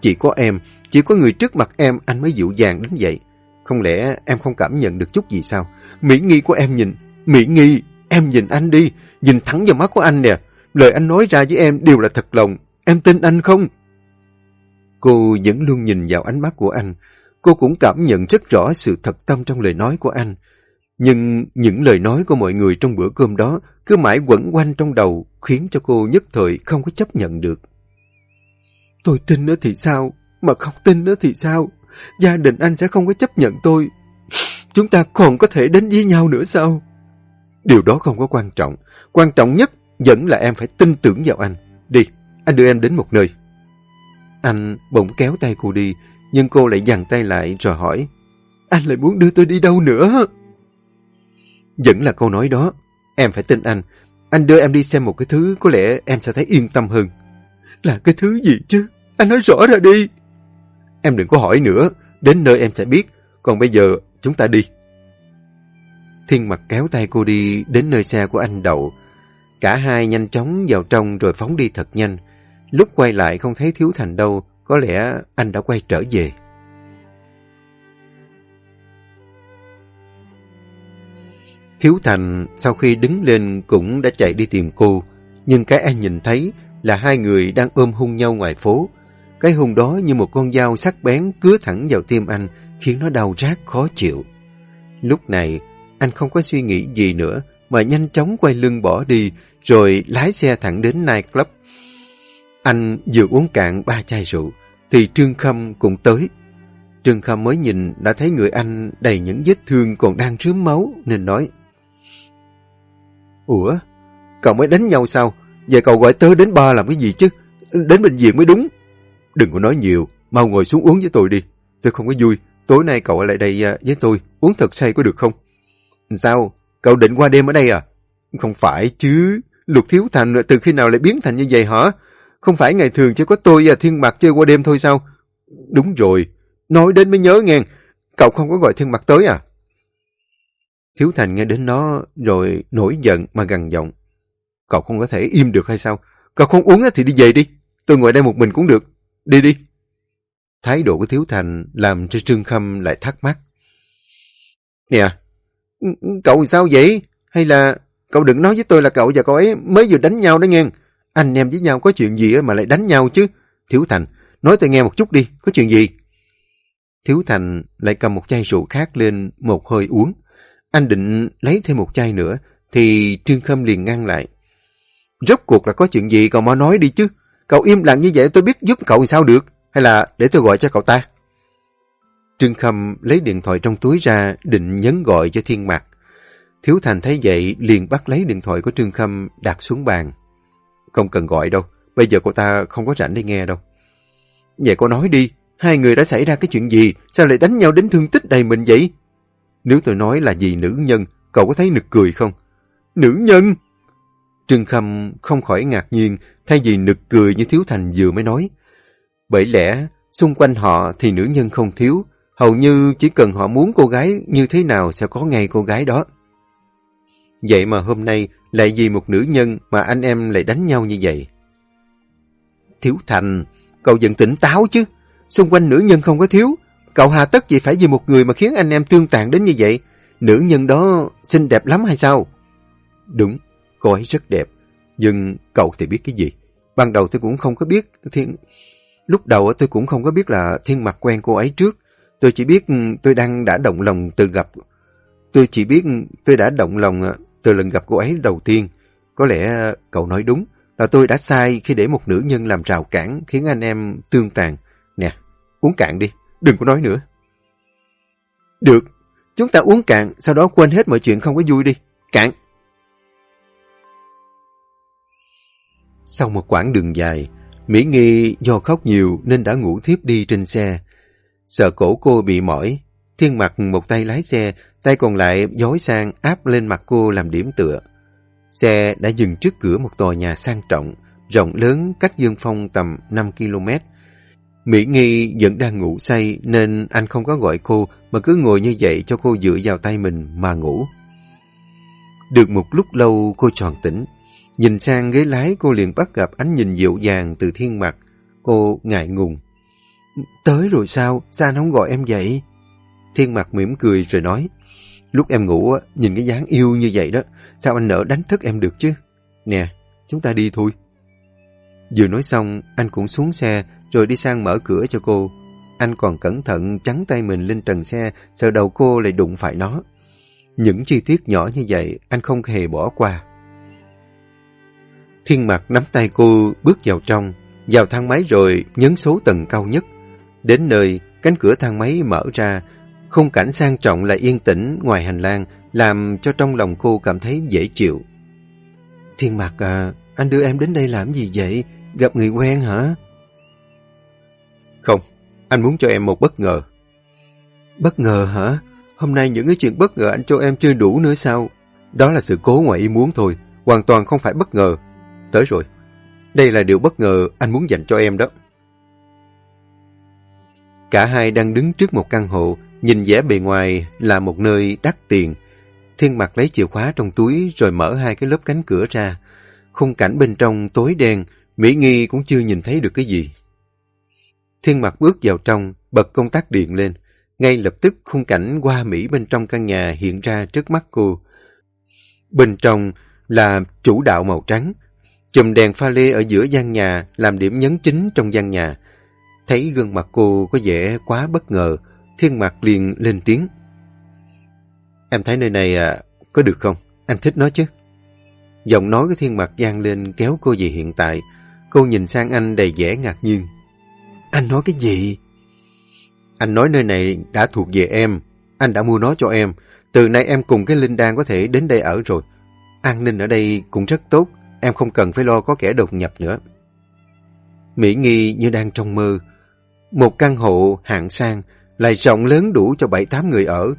Chỉ có em, chỉ có người trước mặt em anh mới dịu dàng đến vậy. Không lẽ em không cảm nhận được chút gì sao? Mỹ nghi của em nhìn, Mỹ nghi, em nhìn anh đi, nhìn thẳng vào mắt của anh nè. Lời anh nói ra với em đều là thật lòng, em tin anh không? Cô vẫn luôn nhìn vào ánh mắt của anh, Cô cũng cảm nhận rất rõ sự thật tâm trong lời nói của anh. Nhưng những lời nói của mọi người trong bữa cơm đó cứ mãi quẩn quanh trong đầu khiến cho cô nhất thời không có chấp nhận được. Tôi tin nữa thì sao? Mà không tin nữa thì sao? Gia đình anh sẽ không có chấp nhận tôi. Chúng ta còn có thể đến với nhau nữa sao? Điều đó không có quan trọng. Quan trọng nhất vẫn là em phải tin tưởng vào anh. Đi, anh đưa em đến một nơi. Anh bỗng kéo tay cô đi, nhưng cô lại dằn tay lại rồi hỏi, anh lại muốn đưa tôi đi đâu nữa? Vẫn là câu nói đó, em phải tin anh. Anh đưa em đi xem một cái thứ có lẽ em sẽ thấy yên tâm hơn. Là cái thứ gì chứ? Anh nói rõ ra đi. Em đừng có hỏi nữa, đến nơi em sẽ biết. Còn bây giờ, chúng ta đi. Thiên mặt kéo tay cô đi đến nơi xe của anh đậu. Cả hai nhanh chóng vào trong rồi phóng đi thật nhanh. Lúc quay lại không thấy Thiếu Thành đâu, có lẽ anh đã quay trở về. Thiếu Thành sau khi đứng lên cũng đã chạy đi tìm cô, nhưng cái anh nhìn thấy là hai người đang ôm hung nhau ngoài phố. Cái hung đó như một con dao sắc bén cứa thẳng vào tim anh, khiến nó đau rát khó chịu. Lúc này, anh không có suy nghĩ gì nữa, mà nhanh chóng quay lưng bỏ đi, rồi lái xe thẳng đến nightclub. Anh vừa uống cạn ba chai rượu, thì Trương Khâm cũng tới. Trương Khâm mới nhìn đã thấy người anh đầy những vết thương còn đang rướm máu, nên nói. Ủa, cậu mới đánh nhau sao? Vậy cậu gọi tớ đến ba làm cái gì chứ? Đến bệnh viện mới đúng. Đừng có nói nhiều, mau ngồi xuống uống với tôi đi. Tôi không có vui, tối nay cậu lại đây à, với tôi, uống thật say có được không? Sao? Cậu định qua đêm ở đây à? Không phải chứ, Lục Thiếu Thành từ khi nào lại biến thành như vậy hả? Không phải ngày thường chỉ có tôi và Thiên Mặt chơi qua đêm thôi sao? Đúng rồi, nói đến mới nhớ nghe, cậu không có gọi Thiên Mặt tới à? Thiếu Thành nghe đến nó rồi nổi giận mà gằn giọng. Cậu không có thể im được hay sao? Cậu không uống thì đi về đi. Tôi ngồi đây một mình cũng được. Đi đi. Thái độ của Thiếu Thành làm cho Trương Khâm lại thắc mắc. Nè, cậu sao vậy? Hay là cậu đừng nói với tôi là cậu và cậu ấy mới vừa đánh nhau đó nghe. Anh em với nhau có chuyện gì mà lại đánh nhau chứ? Thiếu Thành, nói tôi nghe một chút đi, có chuyện gì? Thiếu Thành lại cầm một chai rượu khác lên một hơi uống. Anh định lấy thêm một chai nữa, thì Trương Khâm liền ngăn lại. Rốt cuộc là có chuyện gì cậu mau nói đi chứ. Cậu im lặng như vậy tôi biết giúp cậu sao được. Hay là để tôi gọi cho cậu ta? Trương Khâm lấy điện thoại trong túi ra định nhấn gọi cho Thiên Mạc. Thiếu Thành thấy vậy liền bắt lấy điện thoại của Trương Khâm đặt xuống bàn. Không cần gọi đâu, bây giờ cô ta không có rảnh để nghe đâu. Vậy cô nói đi, hai người đã xảy ra cái chuyện gì, sao lại đánh nhau đến thương tích đầy mình vậy? Nếu tôi nói là vì nữ nhân, cậu có thấy nực cười không? Nữ nhân? Trương Khâm không khỏi ngạc nhiên, thay vì nực cười như Thiếu Thành vừa mới nói. Bởi lẽ, xung quanh họ thì nữ nhân không thiếu, hầu như chỉ cần họ muốn cô gái như thế nào sẽ có ngay cô gái đó. Vậy mà hôm nay lại vì một nữ nhân mà anh em lại đánh nhau như vậy. Thiếu Thành, cậu vẫn tỉnh táo chứ. Xung quanh nữ nhân không có thiếu. Cậu hà tất gì phải vì một người mà khiến anh em tương tàn đến như vậy. Nữ nhân đó xinh đẹp lắm hay sao? Đúng, cô ấy rất đẹp. Nhưng cậu thì biết cái gì? Ban đầu tôi cũng không có biết thiên... Lúc đầu tôi cũng không có biết là thiên mặt quen cô ấy trước. Tôi chỉ biết ừ, tôi đang đã động lòng từ gặp... Tôi chỉ biết ừ, tôi đã động lòng à, từ lần gặp cô ấy đầu tiên. Có lẽ cậu nói đúng là tôi đã sai khi để một nữ nhân làm rào cản khiến anh em tương tàn. Nè, uống cạn đi, đừng có nói nữa. Được, chúng ta uống cạn, sau đó quên hết mọi chuyện không có vui đi. Cạn. Sau một quãng đường dài, Mỹ Nghi do khóc nhiều nên đã ngủ thiếp đi trên xe. Sợ cổ cô bị mỏi, Thiên mặc một tay lái xe, tay còn lại dối sang áp lên mặt cô làm điểm tựa. Xe đã dừng trước cửa một tòa nhà sang trọng, rộng lớn cách Dương Phong tầm 5 km. Mỹ Nghi vẫn đang ngủ say nên anh không có gọi cô mà cứ ngồi như vậy cho cô dựa vào tay mình mà ngủ. Được một lúc lâu cô tròn tỉnh. Nhìn sang ghế lái cô liền bắt gặp ánh nhìn dịu dàng từ thiên mặt. Cô ngại ngùng. Tới rồi sao? Sao anh không gọi em vậy? Thiên mặt mỉm cười rồi nói. Lúc em ngủ, nhìn cái dáng yêu như vậy đó, sao anh nỡ đánh thức em được chứ? Nè, chúng ta đi thôi. Vừa nói xong, anh cũng xuống xe, rồi đi sang mở cửa cho cô. Anh còn cẩn thận chắn tay mình lên trần xe, sợ đầu cô lại đụng phải nó. Những chi tiết nhỏ như vậy, anh không hề bỏ qua. Thiên mặt nắm tay cô bước vào trong, vào thang máy rồi nhấn số tầng cao nhất. Đến nơi, cánh cửa thang máy mở ra, Khung cảnh sang trọng lại yên tĩnh ngoài hành lang làm cho trong lòng cô cảm thấy dễ chịu. Thiên Mạc à, anh đưa em đến đây làm gì vậy? Gặp người quen hả? Không, anh muốn cho em một bất ngờ. Bất ngờ hả? Hôm nay những cái chuyện bất ngờ anh cho em chưa đủ nữa sao? Đó là sự cố ngoài ý muốn thôi, hoàn toàn không phải bất ngờ. Tới rồi. Đây là điều bất ngờ anh muốn dành cho em đó. Cả hai đang đứng trước một căn hộ Nhìn vẻ bề ngoài là một nơi đắt tiền. Thiên mặt lấy chìa khóa trong túi rồi mở hai cái lớp cánh cửa ra. Khung cảnh bên trong tối đen, Mỹ Nghi cũng chưa nhìn thấy được cái gì. Thiên mặt bước vào trong, bật công tắc điện lên. Ngay lập tức khung cảnh qua Mỹ bên trong căn nhà hiện ra trước mắt cô. Bên trong là chủ đạo màu trắng. Chùm đèn pha lê ở giữa gian nhà làm điểm nhấn chính trong gian nhà. Thấy gương mặt cô có vẻ quá bất ngờ, Thiên Mạc liền lên tiếng. Em thấy nơi này à, có được không? anh thích nó chứ? Giọng nói của thiên Mạc gian lên kéo cô về hiện tại. Cô nhìn sang anh đầy vẻ ngạc nhiên. Anh nói cái gì? Anh nói nơi này đã thuộc về em. Anh đã mua nó cho em. Từ nay em cùng cái Linh Đan có thể đến đây ở rồi. An ninh ở đây cũng rất tốt. Em không cần phải lo có kẻ đột nhập nữa. Mỹ Nghi như đang trong mơ. Một căn hộ hạng sang lại rộng lớn đủ cho bảy tám người ở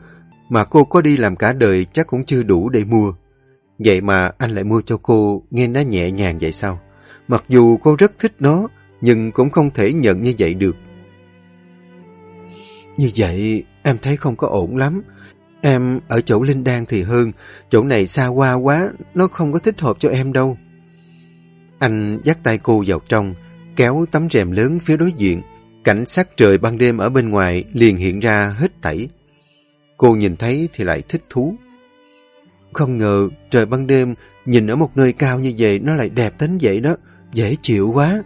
mà cô có đi làm cả đời chắc cũng chưa đủ để mua. Vậy mà anh lại mua cho cô nghe nó nhẹ nhàng vậy sao? Mặc dù cô rất thích nó nhưng cũng không thể nhận như vậy được. Như vậy em thấy không có ổn lắm. Em ở chỗ Linh Đan thì hơn, chỗ này xa qua quá, nó không có thích hợp cho em đâu. Anh dắt tay cô vào trong, kéo tấm rèm lớn phía đối diện. Cảnh sắc trời ban đêm ở bên ngoài liền hiện ra hết tẩy Cô nhìn thấy thì lại thích thú. Không ngờ trời ban đêm nhìn ở một nơi cao như vậy nó lại đẹp đến vậy đó, dễ chịu quá.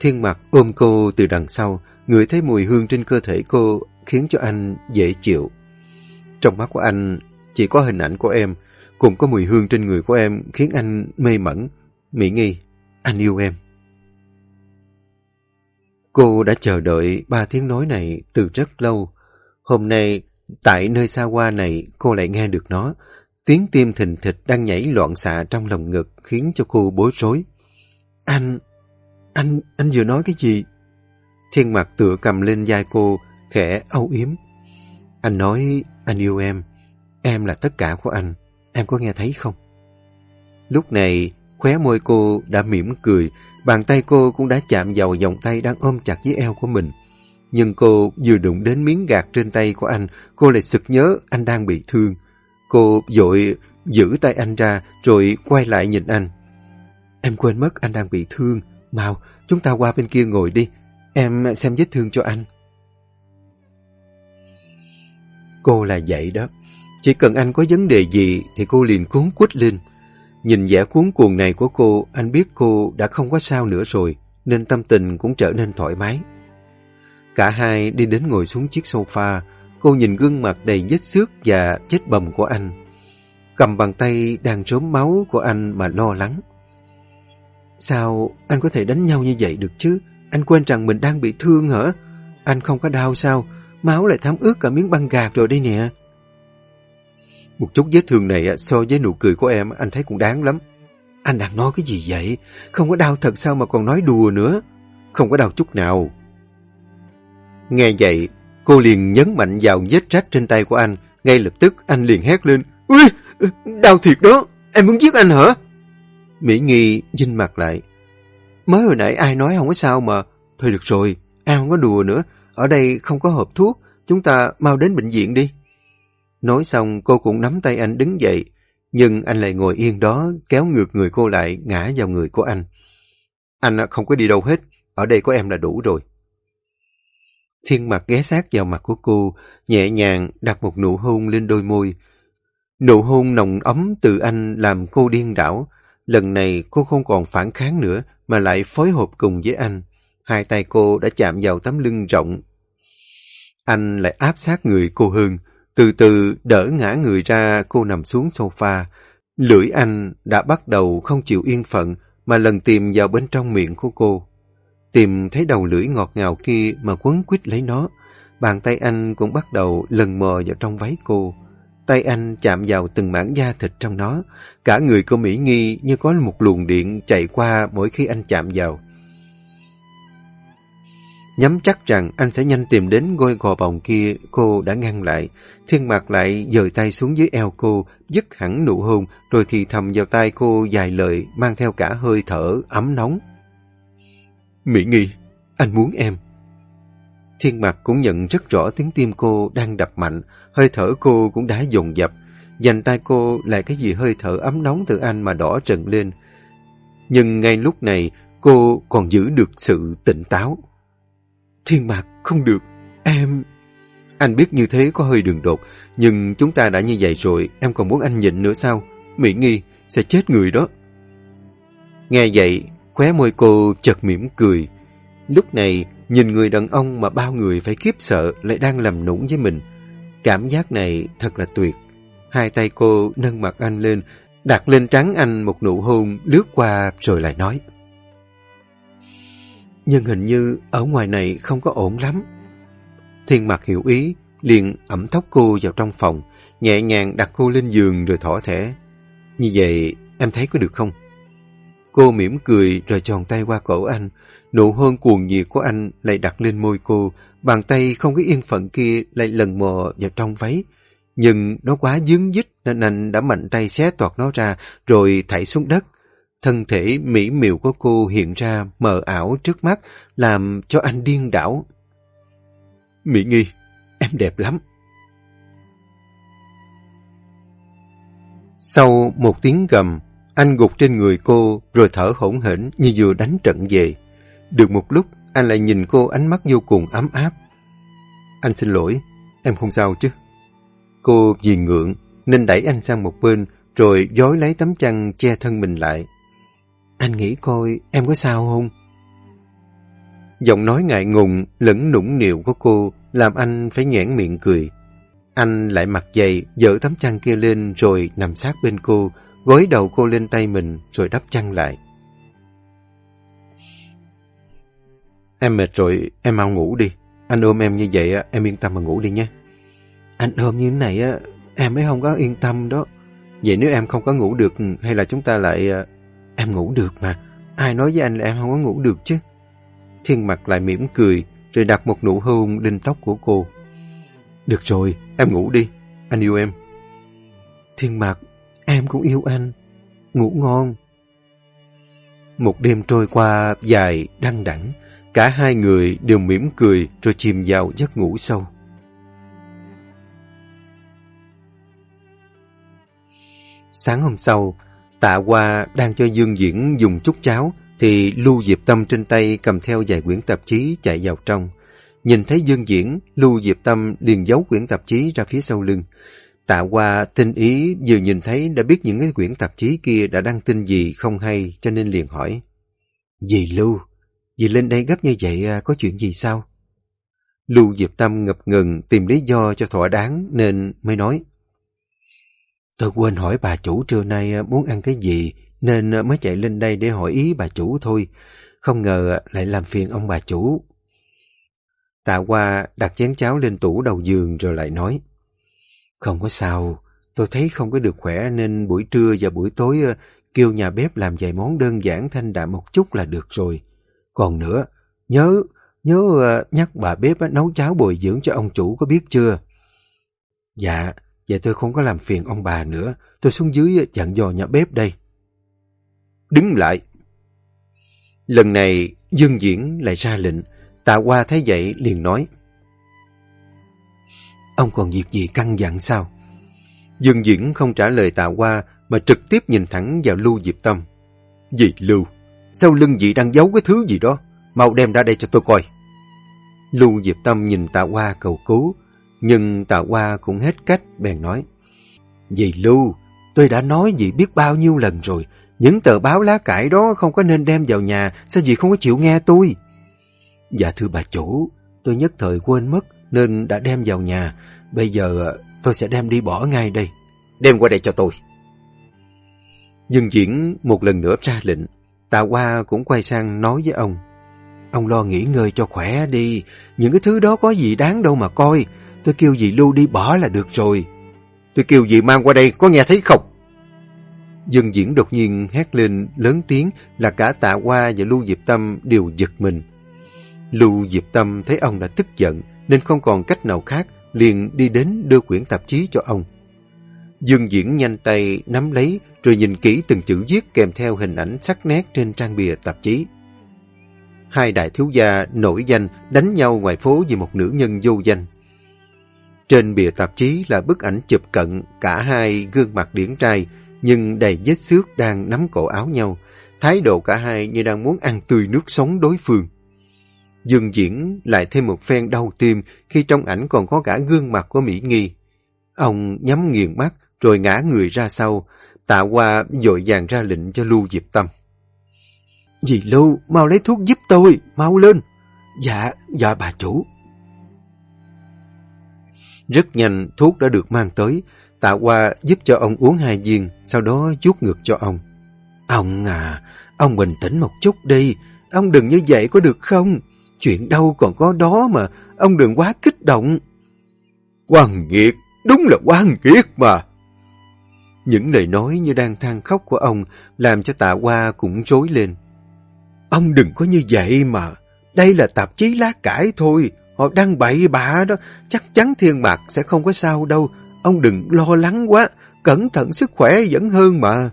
Thiên mặt ôm cô từ đằng sau, ngửi thấy mùi hương trên cơ thể cô khiến cho anh dễ chịu. Trong mắt của anh chỉ có hình ảnh của em, cùng có mùi hương trên người của em khiến anh mê mẩn. Mỹ Nghi, anh yêu em. Cô đã chờ đợi ba tiếng nói này từ rất lâu. Hôm nay, tại nơi xa hoa này, cô lại nghe được nó. Tiếng tim thình thịch đang nhảy loạn xạ trong lòng ngực khiến cho cô bối rối. Anh, anh, anh vừa nói cái gì? Thiên mặt tựa cầm lên vai cô, khẽ âu yếm. Anh nói anh yêu em, em là tất cả của anh, em có nghe thấy không? Lúc này, khóe môi cô đã mỉm cười, bàn tay cô cũng đã chạm vào vòng tay đang ôm chặt dưới eo của mình. Nhưng cô vừa đụng đến miếng gạt trên tay của anh, cô lại sực nhớ anh đang bị thương. Cô dội giữ tay anh ra rồi quay lại nhìn anh. Em quên mất anh đang bị thương. Mau, chúng ta qua bên kia ngồi đi. Em xem vết thương cho anh. Cô là vậy đó. Chỉ cần anh có vấn đề gì thì cô liền cuốn quýt lên. Nhìn vẻ cuốn cuồng này của cô, anh biết cô đã không có sao nữa rồi, nên tâm tình cũng trở nên thoải mái. Cả hai đi đến ngồi xuống chiếc sofa, cô nhìn gương mặt đầy vết xước và chết bầm của anh. Cầm bàn tay đang rốm máu của anh mà lo lắng. Sao anh có thể đánh nhau như vậy được chứ? Anh quên rằng mình đang bị thương hả? Anh không có đau sao? Máu lại thấm ướt cả miếng băng gạc rồi đây nè. Một chút vết thương này so với nụ cười của em anh thấy cũng đáng lắm. Anh đang nói cái gì vậy? Không có đau thật sao mà còn nói đùa nữa? Không có đau chút nào. Nghe vậy, cô liền nhấn mạnh vào vết rách trên tay của anh. Ngay lập tức anh liền hét lên. Ui, đau thiệt đó, em muốn giết anh hả? Mỹ Nghi dinh mặt lại. Mới hồi nãy ai nói không có sao mà. Thôi được rồi, em không có đùa nữa. Ở đây không có hộp thuốc, chúng ta mau đến bệnh viện đi. Nói xong cô cũng nắm tay anh đứng dậy, nhưng anh lại ngồi yên đó kéo ngược người cô lại ngã vào người của anh. Anh à, không có đi đâu hết, ở đây có em là đủ rồi. Thiên mặt ghé sát vào mặt của cô, nhẹ nhàng đặt một nụ hôn lên đôi môi. Nụ hôn nồng ấm từ anh làm cô điên đảo. Lần này cô không còn phản kháng nữa mà lại phối hợp cùng với anh. Hai tay cô đã chạm vào tấm lưng rộng. Anh lại áp sát người cô hơn, từ từ đỡ ngã người ra, cô nằm xuống sofa. Lưỡi anh đã bắt đầu không chịu yên phận mà lần tìm vào bên trong miệng của cô. Tìm thấy đầu lưỡi ngọt ngào kia mà quấn quýt lấy nó. Bàn tay anh cũng bắt đầu lần mò vào trong váy cô. Tay anh chạm vào từng mảng da thịt trong nó. Cả người cô Mỹ Nghi như có một luồng điện chạy qua mỗi khi anh chạm vào. Nhắm chắc rằng anh sẽ nhanh tìm đến ngôi gò bồng kia, cô đã ngăn lại. Thiên mặt lại dời tay xuống dưới eo cô, dứt hẳn nụ hôn, rồi thì thầm vào tay cô dài lời, mang theo cả hơi thở ấm nóng. Mỹ Nghi, anh muốn em. Thiên mặt cũng nhận rất rõ tiếng tim cô đang đập mạnh, hơi thở cô cũng đã dồn dập. Dành tay cô lại cái gì hơi thở ấm nóng từ anh mà đỏ trần lên. Nhưng ngay lúc này, cô còn giữ được sự tỉnh táo. Thiên Mạc, không được. Em... Anh biết như thế có hơi đường đột, nhưng chúng ta đã như vậy rồi, em còn muốn anh nhịn nữa sao? Mỹ Nghi, sẽ chết người đó. Nghe vậy, khóe môi cô chợt mỉm cười. Lúc này, nhìn người đàn ông mà bao người phải kiếp sợ lại đang làm nũng với mình. Cảm giác này thật là tuyệt. Hai tay cô nâng mặt anh lên, đặt lên trán anh một nụ hôn lướt qua rồi lại nói. Nhưng hình như ở ngoài này không có ổn lắm. Thiên mặt hiểu ý, liền ẩm thóc cô vào trong phòng, nhẹ nhàng đặt cô lên giường rồi thỏ thẻ. Như vậy em thấy có được không? Cô mỉm cười rồi tròn tay qua cổ anh. Nụ hôn cuồng nhiệt của anh lại đặt lên môi cô. Bàn tay không có yên phận kia lại lần mò vào trong váy. Nhưng nó quá dướng dít nên anh đã mạnh tay xé toạt nó ra rồi thảy xuống đất. Thân thể mỹ miều của cô hiện ra mờ ảo trước mắt làm cho anh điên đảo. Mỹ Nghi, em đẹp lắm. Sau một tiếng gầm, anh gục trên người cô rồi thở hổn hển như vừa đánh trận về. Được một lúc, anh lại nhìn cô ánh mắt vô cùng ấm áp. Anh xin lỗi, em không sao chứ. Cô vì ngượng nên đẩy anh sang một bên rồi dối lấy tấm chăn che thân mình lại. Anh nghĩ coi em có sao không? Giọng nói ngại ngùng lẫn nũng nịu của cô làm anh phải nhãn miệng cười. Anh lại mặc giày, dỡ tấm chăn kia lên rồi nằm sát bên cô, gối đầu cô lên tay mình rồi đắp chăn lại. Em mệt rồi, em mau ngủ đi. Anh ôm em như vậy, em yên tâm mà ngủ đi nha. Anh ôm như thế này, em mới không có yên tâm đó. Vậy nếu em không có ngủ được, hay là chúng ta lại... À, Em ngủ được mà. Ai nói với anh là em không có ngủ được chứ? Thiên mặt lại mỉm cười, rồi đặt một nụ hôn lên tóc của cô. Được rồi, em ngủ đi. Anh yêu em. Thiên mặt, em cũng yêu anh. Ngủ ngon. Một đêm trôi qua dài, đăng đẳng. Cả hai người đều mỉm cười rồi chìm vào giấc ngủ sâu. Sáng hôm sau, tạ Hoa đang cho Dương Diễn dùng chút cháo thì Lưu Diệp Tâm trên tay cầm theo vài quyển tạp chí chạy vào trong. Nhìn thấy Dương Diễn, Lưu Diệp Tâm liền giấu quyển tạp chí ra phía sau lưng. Tạ Hoa tinh ý vừa nhìn thấy đã biết những cái quyển tạp chí kia đã đăng tin gì không hay cho nên liền hỏi. Dì Lưu, dì lên đây gấp như vậy à, có chuyện gì sao? Lưu Diệp Tâm ngập ngừng tìm lý do cho thỏa đáng nên mới nói. Tôi quên hỏi bà chủ trưa nay à, muốn ăn cái gì nên à, mới chạy lên đây để hỏi ý bà chủ thôi. Không ngờ à, lại làm phiền ông bà chủ. Tạ qua đặt chén cháo lên tủ đầu giường rồi lại nói. Không có sao, tôi thấy không có được khỏe nên buổi trưa và buổi tối kêu nhà bếp làm vài món đơn giản thanh đạm một chút là được rồi. Còn nữa, nhớ, nhớ nhắc bà bếp nấu cháo bồi dưỡng cho ông chủ có biết chưa? Dạ, vậy tôi không có làm phiền ông bà nữa, tôi xuống dưới dặn dò nhà bếp đây. Đứng lại! Lần này Dương Diễn lại ra lệnh, Tạ Hoa thấy vậy liền nói. Ông còn việc gì căng dặn sao? Dương Diễn không trả lời Tạ Hoa mà trực tiếp nhìn thẳng vào Lưu Diệp Tâm. Gì Lưu? Sau lưng dị đang giấu cái thứ gì đó? Mau đem ra đây cho tôi coi. Lưu Diệp Tâm nhìn Tạ Hoa cầu cứu, nhưng Tạ Hoa cũng hết cách bèn nói. Dì Lưu, tôi đã nói dì biết bao nhiêu lần rồi, những tờ báo lá cải đó không có nên đem vào nhà, sao dì không có chịu nghe tôi? Dạ thưa bà chủ, tôi nhất thời quên mất nên đã đem vào nhà. Bây giờ tôi sẽ đem đi bỏ ngay đây. Đem qua đây cho tôi. Dương Diễn một lần nữa ra lệnh. Tạ Hoa cũng quay sang nói với ông. Ông lo nghỉ ngơi cho khỏe đi. Những cái thứ đó có gì đáng đâu mà coi. Tôi kêu dì Lưu đi bỏ là được rồi. Tôi kêu dì mang qua đây, có nghe thấy không? Dân Diễn đột nhiên hét lên lớn tiếng là cả Tạ Hoa và Lưu Diệp Tâm đều giật mình. Lưu Diệp Tâm thấy ông đã tức giận nên không còn cách nào khác, liền đi đến đưa quyển tạp chí cho ông. Dương Diễn nhanh tay nắm lấy rồi nhìn kỹ từng chữ viết kèm theo hình ảnh sắc nét trên trang bìa tạp chí. Hai đại thiếu gia nổi danh đánh nhau ngoài phố vì một nữ nhân vô danh. Trên bìa tạp chí là bức ảnh chụp cận cả hai gương mặt điển trai nhưng đầy vết xước đang nắm cổ áo nhau. Thái độ cả hai như đang muốn ăn tươi nước sống đối phương. Dương Diễn lại thêm một phen đau tim khi trong ảnh còn có cả gương mặt của Mỹ Nghi. Ông nhắm nghiền mắt rồi ngã người ra sau, tạ qua dội vàng ra lệnh cho Lưu Diệp Tâm. Dì Lưu, mau lấy thuốc giúp tôi, mau lên. Dạ, dạ bà chủ. Rất nhanh thuốc đã được mang tới, Tạ Hoa giúp cho ông uống hai viên, sau đó chuốt ngược cho ông. Ông à, ông bình tĩnh một chút đi, ông đừng như vậy có được không? Chuyện đâu còn có đó mà, ông đừng quá kích động. Quan nghiệt, đúng là quan nghiệt mà. Những lời nói như đang than khóc của ông làm cho tạ hoa cũng rối lên. Ông đừng có như vậy mà, đây là tạp chí lá cải thôi, họ đang bậy bạ đó, chắc chắn thiên mạc sẽ không có sao đâu, ông đừng lo lắng quá, cẩn thận sức khỏe vẫn hơn mà.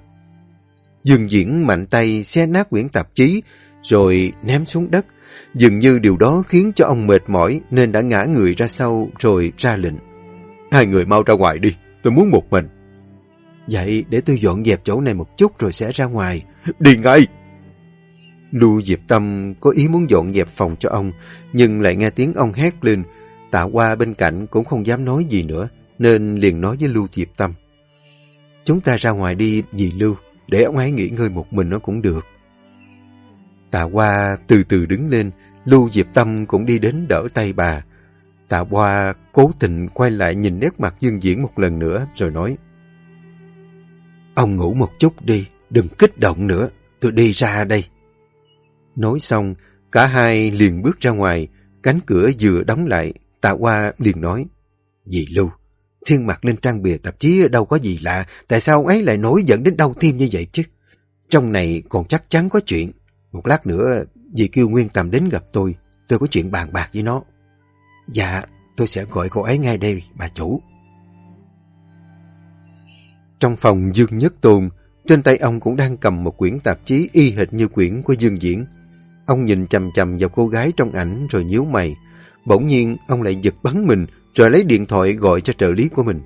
Dương Diễn mạnh tay xe nát quyển tạp chí, rồi ném xuống đất. Dường như điều đó khiến cho ông mệt mỏi nên đã ngã người ra sau rồi ra lệnh. Hai người mau ra ngoài đi, tôi muốn một mình. Vậy để tôi dọn dẹp chỗ này một chút rồi sẽ ra ngoài. Đi ngay! Lưu Diệp Tâm có ý muốn dọn dẹp phòng cho ông, nhưng lại nghe tiếng ông hét lên. Tạ qua bên cạnh cũng không dám nói gì nữa, nên liền nói với Lưu Diệp Tâm. Chúng ta ra ngoài đi, dì Lưu, để ông ấy nghỉ ngơi một mình nó cũng được. Tạ Hoa từ từ đứng lên, Lưu Diệp Tâm cũng đi đến đỡ tay bà. Tạ Hoa cố tình quay lại nhìn nét mặt Dương Diễn một lần nữa rồi nói Ông ngủ một chút đi, đừng kích động nữa, tôi đi ra đây. Nói xong, cả hai liền bước ra ngoài, cánh cửa vừa đóng lại, Tạ Qua liền nói Dì Lưu, thiên mặt lên trang bìa tạp chí đâu có gì lạ, tại sao ông ấy lại nổi giận đến đau tim như vậy chứ? Trong này còn chắc chắn có chuyện. Một lát nữa, dì kêu Nguyên Tầm đến gặp tôi, tôi có chuyện bàn bạc với nó. Dạ, tôi sẽ gọi cô ấy ngay đây, bà chủ. Trong phòng Dương Nhất Tôn, trên tay ông cũng đang cầm một quyển tạp chí y hệt như quyển của Dương Diễn. Ông nhìn chầm chầm vào cô gái trong ảnh rồi nhíu mày. Bỗng nhiên, ông lại giật bắn mình rồi lấy điện thoại gọi cho trợ lý của mình.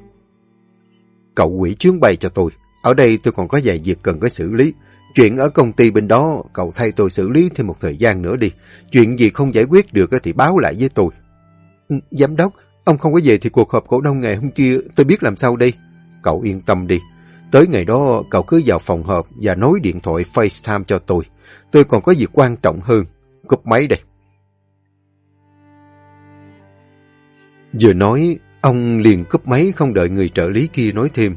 Cậu quỷ chuyến bay cho tôi. Ở đây tôi còn có vài việc cần có xử lý. Chuyện ở công ty bên đó, cậu thay tôi xử lý thêm một thời gian nữa đi. Chuyện gì không giải quyết được thì báo lại với tôi. Ừ, giám đốc, ông không có về thì cuộc họp cổ đông ngày hôm kia tôi biết làm sao đây. Cậu yên tâm đi. Tới ngày đó, cậu cứ vào phòng họp và nối điện thoại FaceTime cho tôi. Tôi còn có việc quan trọng hơn. Cúp máy đây. Vừa nói, ông liền cúp máy không đợi người trợ lý kia nói thêm.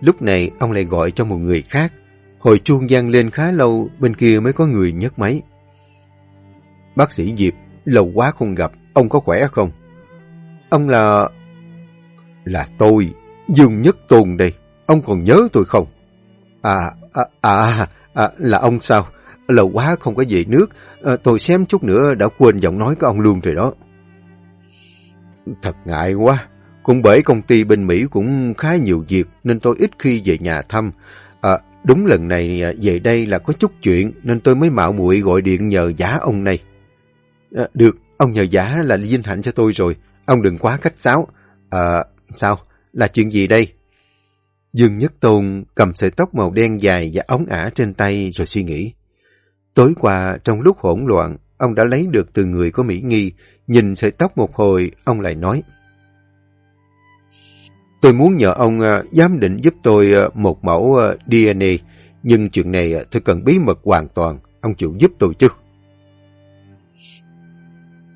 Lúc này, ông lại gọi cho một người khác. Hồi chuông gian lên khá lâu, bên kia mới có người nhấc máy. Bác sĩ Diệp, lâu quá không gặp, ông có khỏe không? Ông là... Là tôi, Dương Nhất Tôn đây. Ông còn nhớ tôi không? À, à, à, à là ông sao? Lâu quá không có về nước, à, tôi xem chút nữa đã quên giọng nói của ông luôn rồi đó. Thật ngại quá, cũng bởi công ty bên Mỹ cũng khá nhiều việc nên tôi ít khi về nhà thăm. À, đúng lần này à, về đây là có chút chuyện nên tôi mới mạo muội gọi điện nhờ giả ông này. À, được, ông nhờ giả là vinh hạnh cho tôi rồi. Ông đừng quá khách sáo. À, sao? Là chuyện gì đây? Dương Nhất Tôn cầm sợi tóc màu đen dài và ống ả trên tay rồi suy nghĩ. Tối qua, trong lúc hỗn loạn, ông đã lấy được từ người của Mỹ Nghi. Nhìn sợi tóc một hồi, ông lại nói. Tôi muốn nhờ ông à, giám định giúp tôi à, một mẫu à, DNA, nhưng chuyện này tôi cần bí mật hoàn toàn. Ông chịu giúp tôi chứ?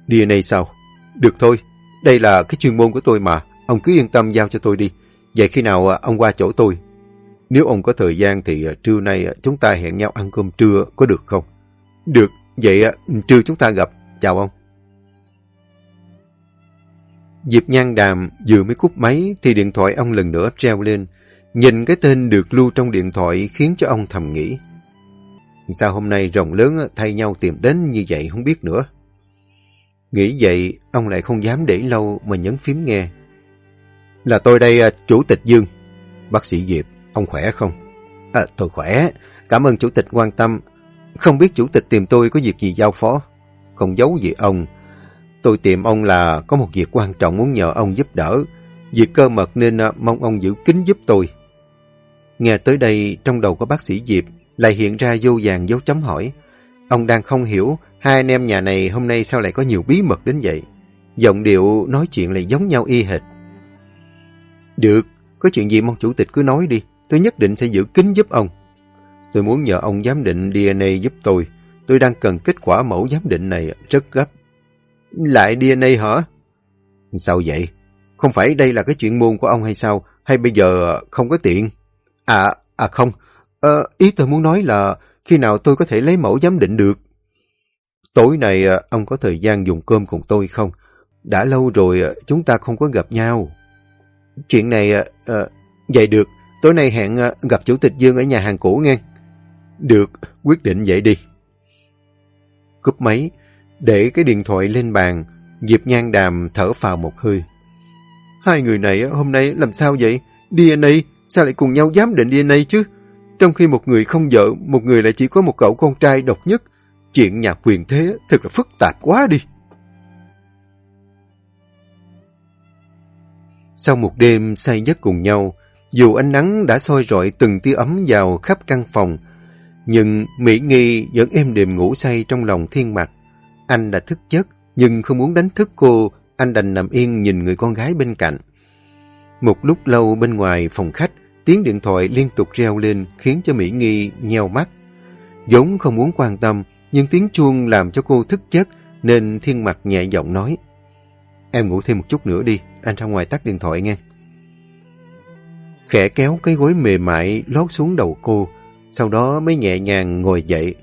DNA sao? Được thôi, đây là cái chuyên môn của tôi mà. Ông cứ yên tâm giao cho tôi đi. Vậy khi nào à, ông qua chỗ tôi? Nếu ông có thời gian thì à, trưa nay à, chúng ta hẹn nhau ăn cơm trưa, có được không? Được, vậy trưa chúng ta gặp. Chào ông. Diệp Nhan Đàm vừa mới cúp máy thì điện thoại ông lần nữa treo lên. Nhìn cái tên được lưu trong điện thoại khiến cho ông thầm nghĩ. Sao hôm nay rồng lớn thay nhau tìm đến như vậy không biết nữa. Nghĩ vậy, ông lại không dám để lâu mà nhấn phím nghe. Là tôi đây, à, Chủ tịch Dương. Bác sĩ Diệp, ông khỏe không? À, tôi khỏe. Cảm ơn Chủ tịch quan tâm. Không biết Chủ tịch tìm tôi có việc gì giao phó. Không giấu gì ông. Tôi tìm ông là có một việc quan trọng muốn nhờ ông giúp đỡ. Việc cơ mật nên à, mong ông giữ kín giúp tôi. Nghe tới đây, trong đầu của bác sĩ Diệp lại hiện ra vô vàng dấu chấm hỏi. Ông đang không hiểu hai anh em nhà này hôm nay sao lại có nhiều bí mật đến vậy. Giọng điệu nói chuyện lại giống nhau y hệt. Được, có chuyện gì mong chủ tịch cứ nói đi. Tôi nhất định sẽ giữ kín giúp ông. Tôi muốn nhờ ông giám định DNA giúp tôi. Tôi đang cần kết quả mẫu giám định này rất gấp. Lại DNA hả? Sao vậy? Không phải đây là cái chuyện môn của ông hay sao? hay bây giờ không có tiện? À, à không, À, ý tôi muốn nói là khi nào tôi có thể lấy mẫu giám định được? Tối nay ờ, ông có thời gian dùng cơm cùng tôi không? Đã lâu rồi ờ, chúng ta không có gặp nhau. Chuyện này, à, vậy được, tối nay hẹn ờ, gặp Chủ tịch Dương ở nhà hàng cũ nghe. Được, quyết định vậy đi. Cúp máy, để cái điện thoại lên bàn, Diệp Nhan Đàm thở phào một hơi. Hai người này hôm nay làm sao vậy? DNA, sao lại cùng nhau giám định DNA chứ? Trong khi một người không vợ, một người lại chỉ có một cậu con trai độc nhất. Chuyện nhà quyền thế thật là phức tạp quá đi. Sau một đêm say giấc cùng nhau, dù ánh nắng đã soi rọi từng tia ấm vào khắp căn phòng, nhưng Mỹ Nghi vẫn êm đềm ngủ say trong lòng thiên mặt. Anh đã thức giấc, nhưng không muốn đánh thức cô, anh đành nằm yên nhìn người con gái bên cạnh. Một lúc lâu bên ngoài phòng khách, tiếng điện thoại liên tục reo lên khiến cho Mỹ Nghi nheo mắt. giống không muốn quan tâm, nhưng tiếng chuông làm cho cô thức giấc nên thiên mặt nhẹ giọng nói Em ngủ thêm một chút nữa đi, anh ra ngoài tắt điện thoại nghe. Khẽ kéo cái gối mềm mại lót xuống đầu cô, sau đó mới nhẹ nhàng ngồi dậy,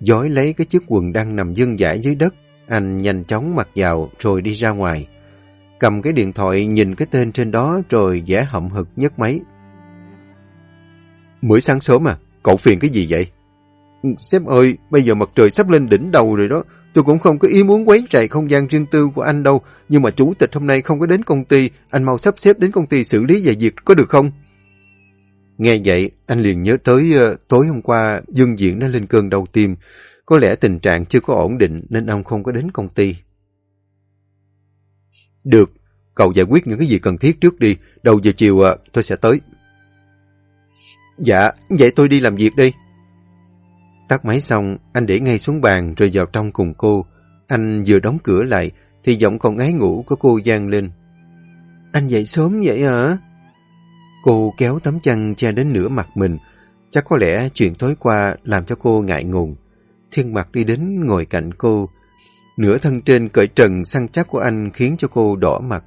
giói lấy cái chiếc quần đang nằm dưng dãi dưới đất. Anh nhanh chóng mặc vào rồi đi ra ngoài. Cầm cái điện thoại nhìn cái tên trên đó rồi vẻ hậm hực nhấc máy. Mới sáng sớm à, cậu phiền cái gì vậy? Ừ, sếp ơi, bây giờ mặt trời sắp lên đỉnh đầu rồi đó. Tôi cũng không có ý muốn quấy rầy không gian riêng tư của anh đâu. Nhưng mà chủ tịch hôm nay không có đến công ty. Anh mau sắp xếp đến công ty xử lý vài việc có được không? Nghe vậy, anh liền nhớ tới uh, tối hôm qua Dương Diễn đã lên cơn đau tim. Có lẽ tình trạng chưa có ổn định nên ông không có đến công ty. Được, cậu giải quyết những cái gì cần thiết trước đi. Đầu giờ chiều uh, tôi sẽ tới. Dạ, vậy tôi đi làm việc đi. Tắt máy xong, anh để ngay xuống bàn rồi vào trong cùng cô. Anh vừa đóng cửa lại thì giọng con ái ngủ của cô gian lên. Anh dậy sớm vậy hả? Cô kéo tấm chăn che đến nửa mặt mình. Chắc có lẽ chuyện tối qua làm cho cô ngại ngùng. Thiên mặt đi đến ngồi cạnh cô. Nửa thân trên cởi trần săn chắc của anh khiến cho cô đỏ mặt.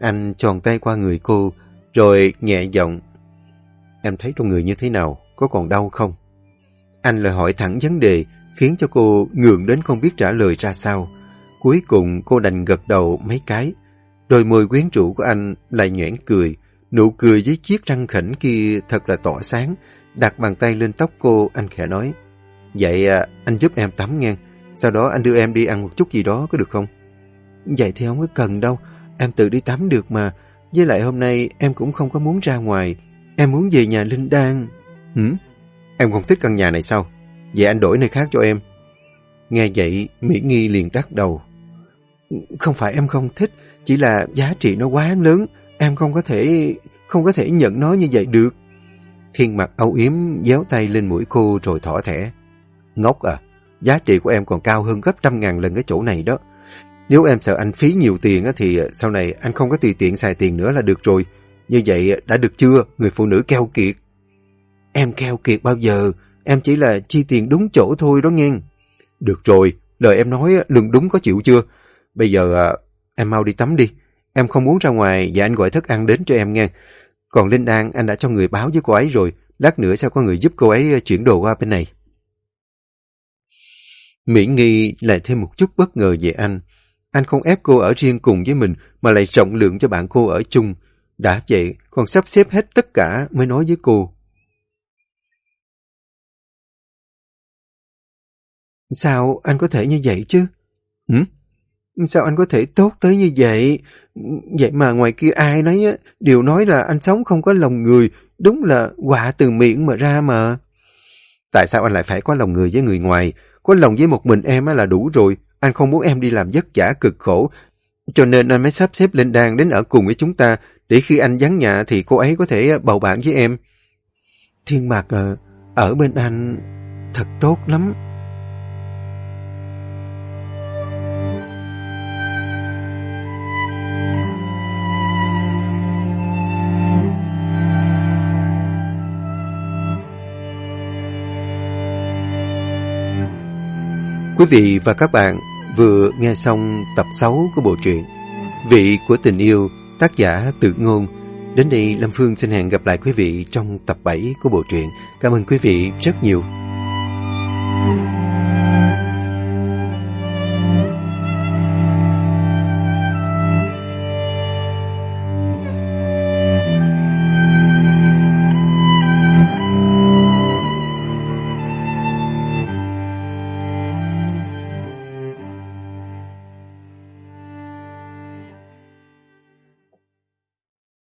Anh tròn tay qua người cô, rồi nhẹ giọng. Em thấy trong người như thế nào? Có còn đau không? Anh lại hỏi thẳng vấn đề, khiến cho cô ngượng đến không biết trả lời ra sao. Cuối cùng cô đành gật đầu mấy cái. Đôi môi quyến rũ của anh lại nhoẻn cười. Nụ cười với chiếc răng khỉnh kia thật là tỏa sáng. Đặt bàn tay lên tóc cô, anh khẽ nói. Vậy à, anh giúp em tắm nghe. Sau đó anh đưa em đi ăn một chút gì đó có được không? Vậy thì không có cần đâu. Em tự đi tắm được mà. Với lại hôm nay em cũng không có muốn ra ngoài. Em muốn về nhà Linh Đan. Hử? Em không thích căn nhà này sao? Vậy anh đổi nơi khác cho em. Nghe vậy, Mỹ Nghi liền đắc đầu. Không phải em không thích, chỉ là giá trị nó quá lớn. Em không có thể không có thể nhận nó như vậy được. Thiên mặt âu yếm déo tay lên mũi cô rồi thỏ thẻ. Ngốc à, giá trị của em còn cao hơn gấp trăm ngàn lần cái chỗ này đó. Nếu em sợ anh phí nhiều tiền thì sau này anh không có tùy tiện xài tiền nữa là được rồi. Như vậy đã được chưa, người phụ nữ keo kiệt? Em keo kiệt bao giờ, em chỉ là chi tiền đúng chỗ thôi đó nghe. Được rồi, lời em nói lương đúng có chịu chưa? Bây giờ à, em mau đi tắm đi. Em không muốn ra ngoài và anh gọi thức ăn đến cho em nghe. Còn Linh An anh đã cho người báo với cô ấy rồi. Lát nữa sao có người giúp cô ấy à, chuyển đồ qua bên này. Mỹ Nghi lại thêm một chút bất ngờ về anh. Anh không ép cô ở riêng cùng với mình mà lại rộng lượng cho bạn cô ở chung. Đã vậy, còn sắp xếp hết tất cả mới nói với cô. Sao anh có thể như vậy chứ? Hử? Sao anh có thể tốt tới như vậy? Vậy mà ngoài kia ai nói đều nói là anh sống không có lòng người, đúng là quả từ miệng mà ra mà. Tại sao anh lại phải có lòng người với người ngoài? Có lòng với một mình em là đủ rồi. Anh không muốn em đi làm vất vả cực khổ. Cho nên anh mới sắp xếp lên đàn đến ở cùng với chúng ta, để khi anh vắng nhà thì cô ấy có thể bầu bạn với em. Thiên Mạc à, ở bên anh thật tốt lắm. Quý vị và các bạn vừa nghe xong tập 6 của bộ truyện Vị của tình yêu, tác giả tự ngôn. Đến đây Lâm Phương xin hẹn gặp lại quý vị trong tập 7 của bộ truyện. Cảm ơn quý vị rất nhiều. Thank you.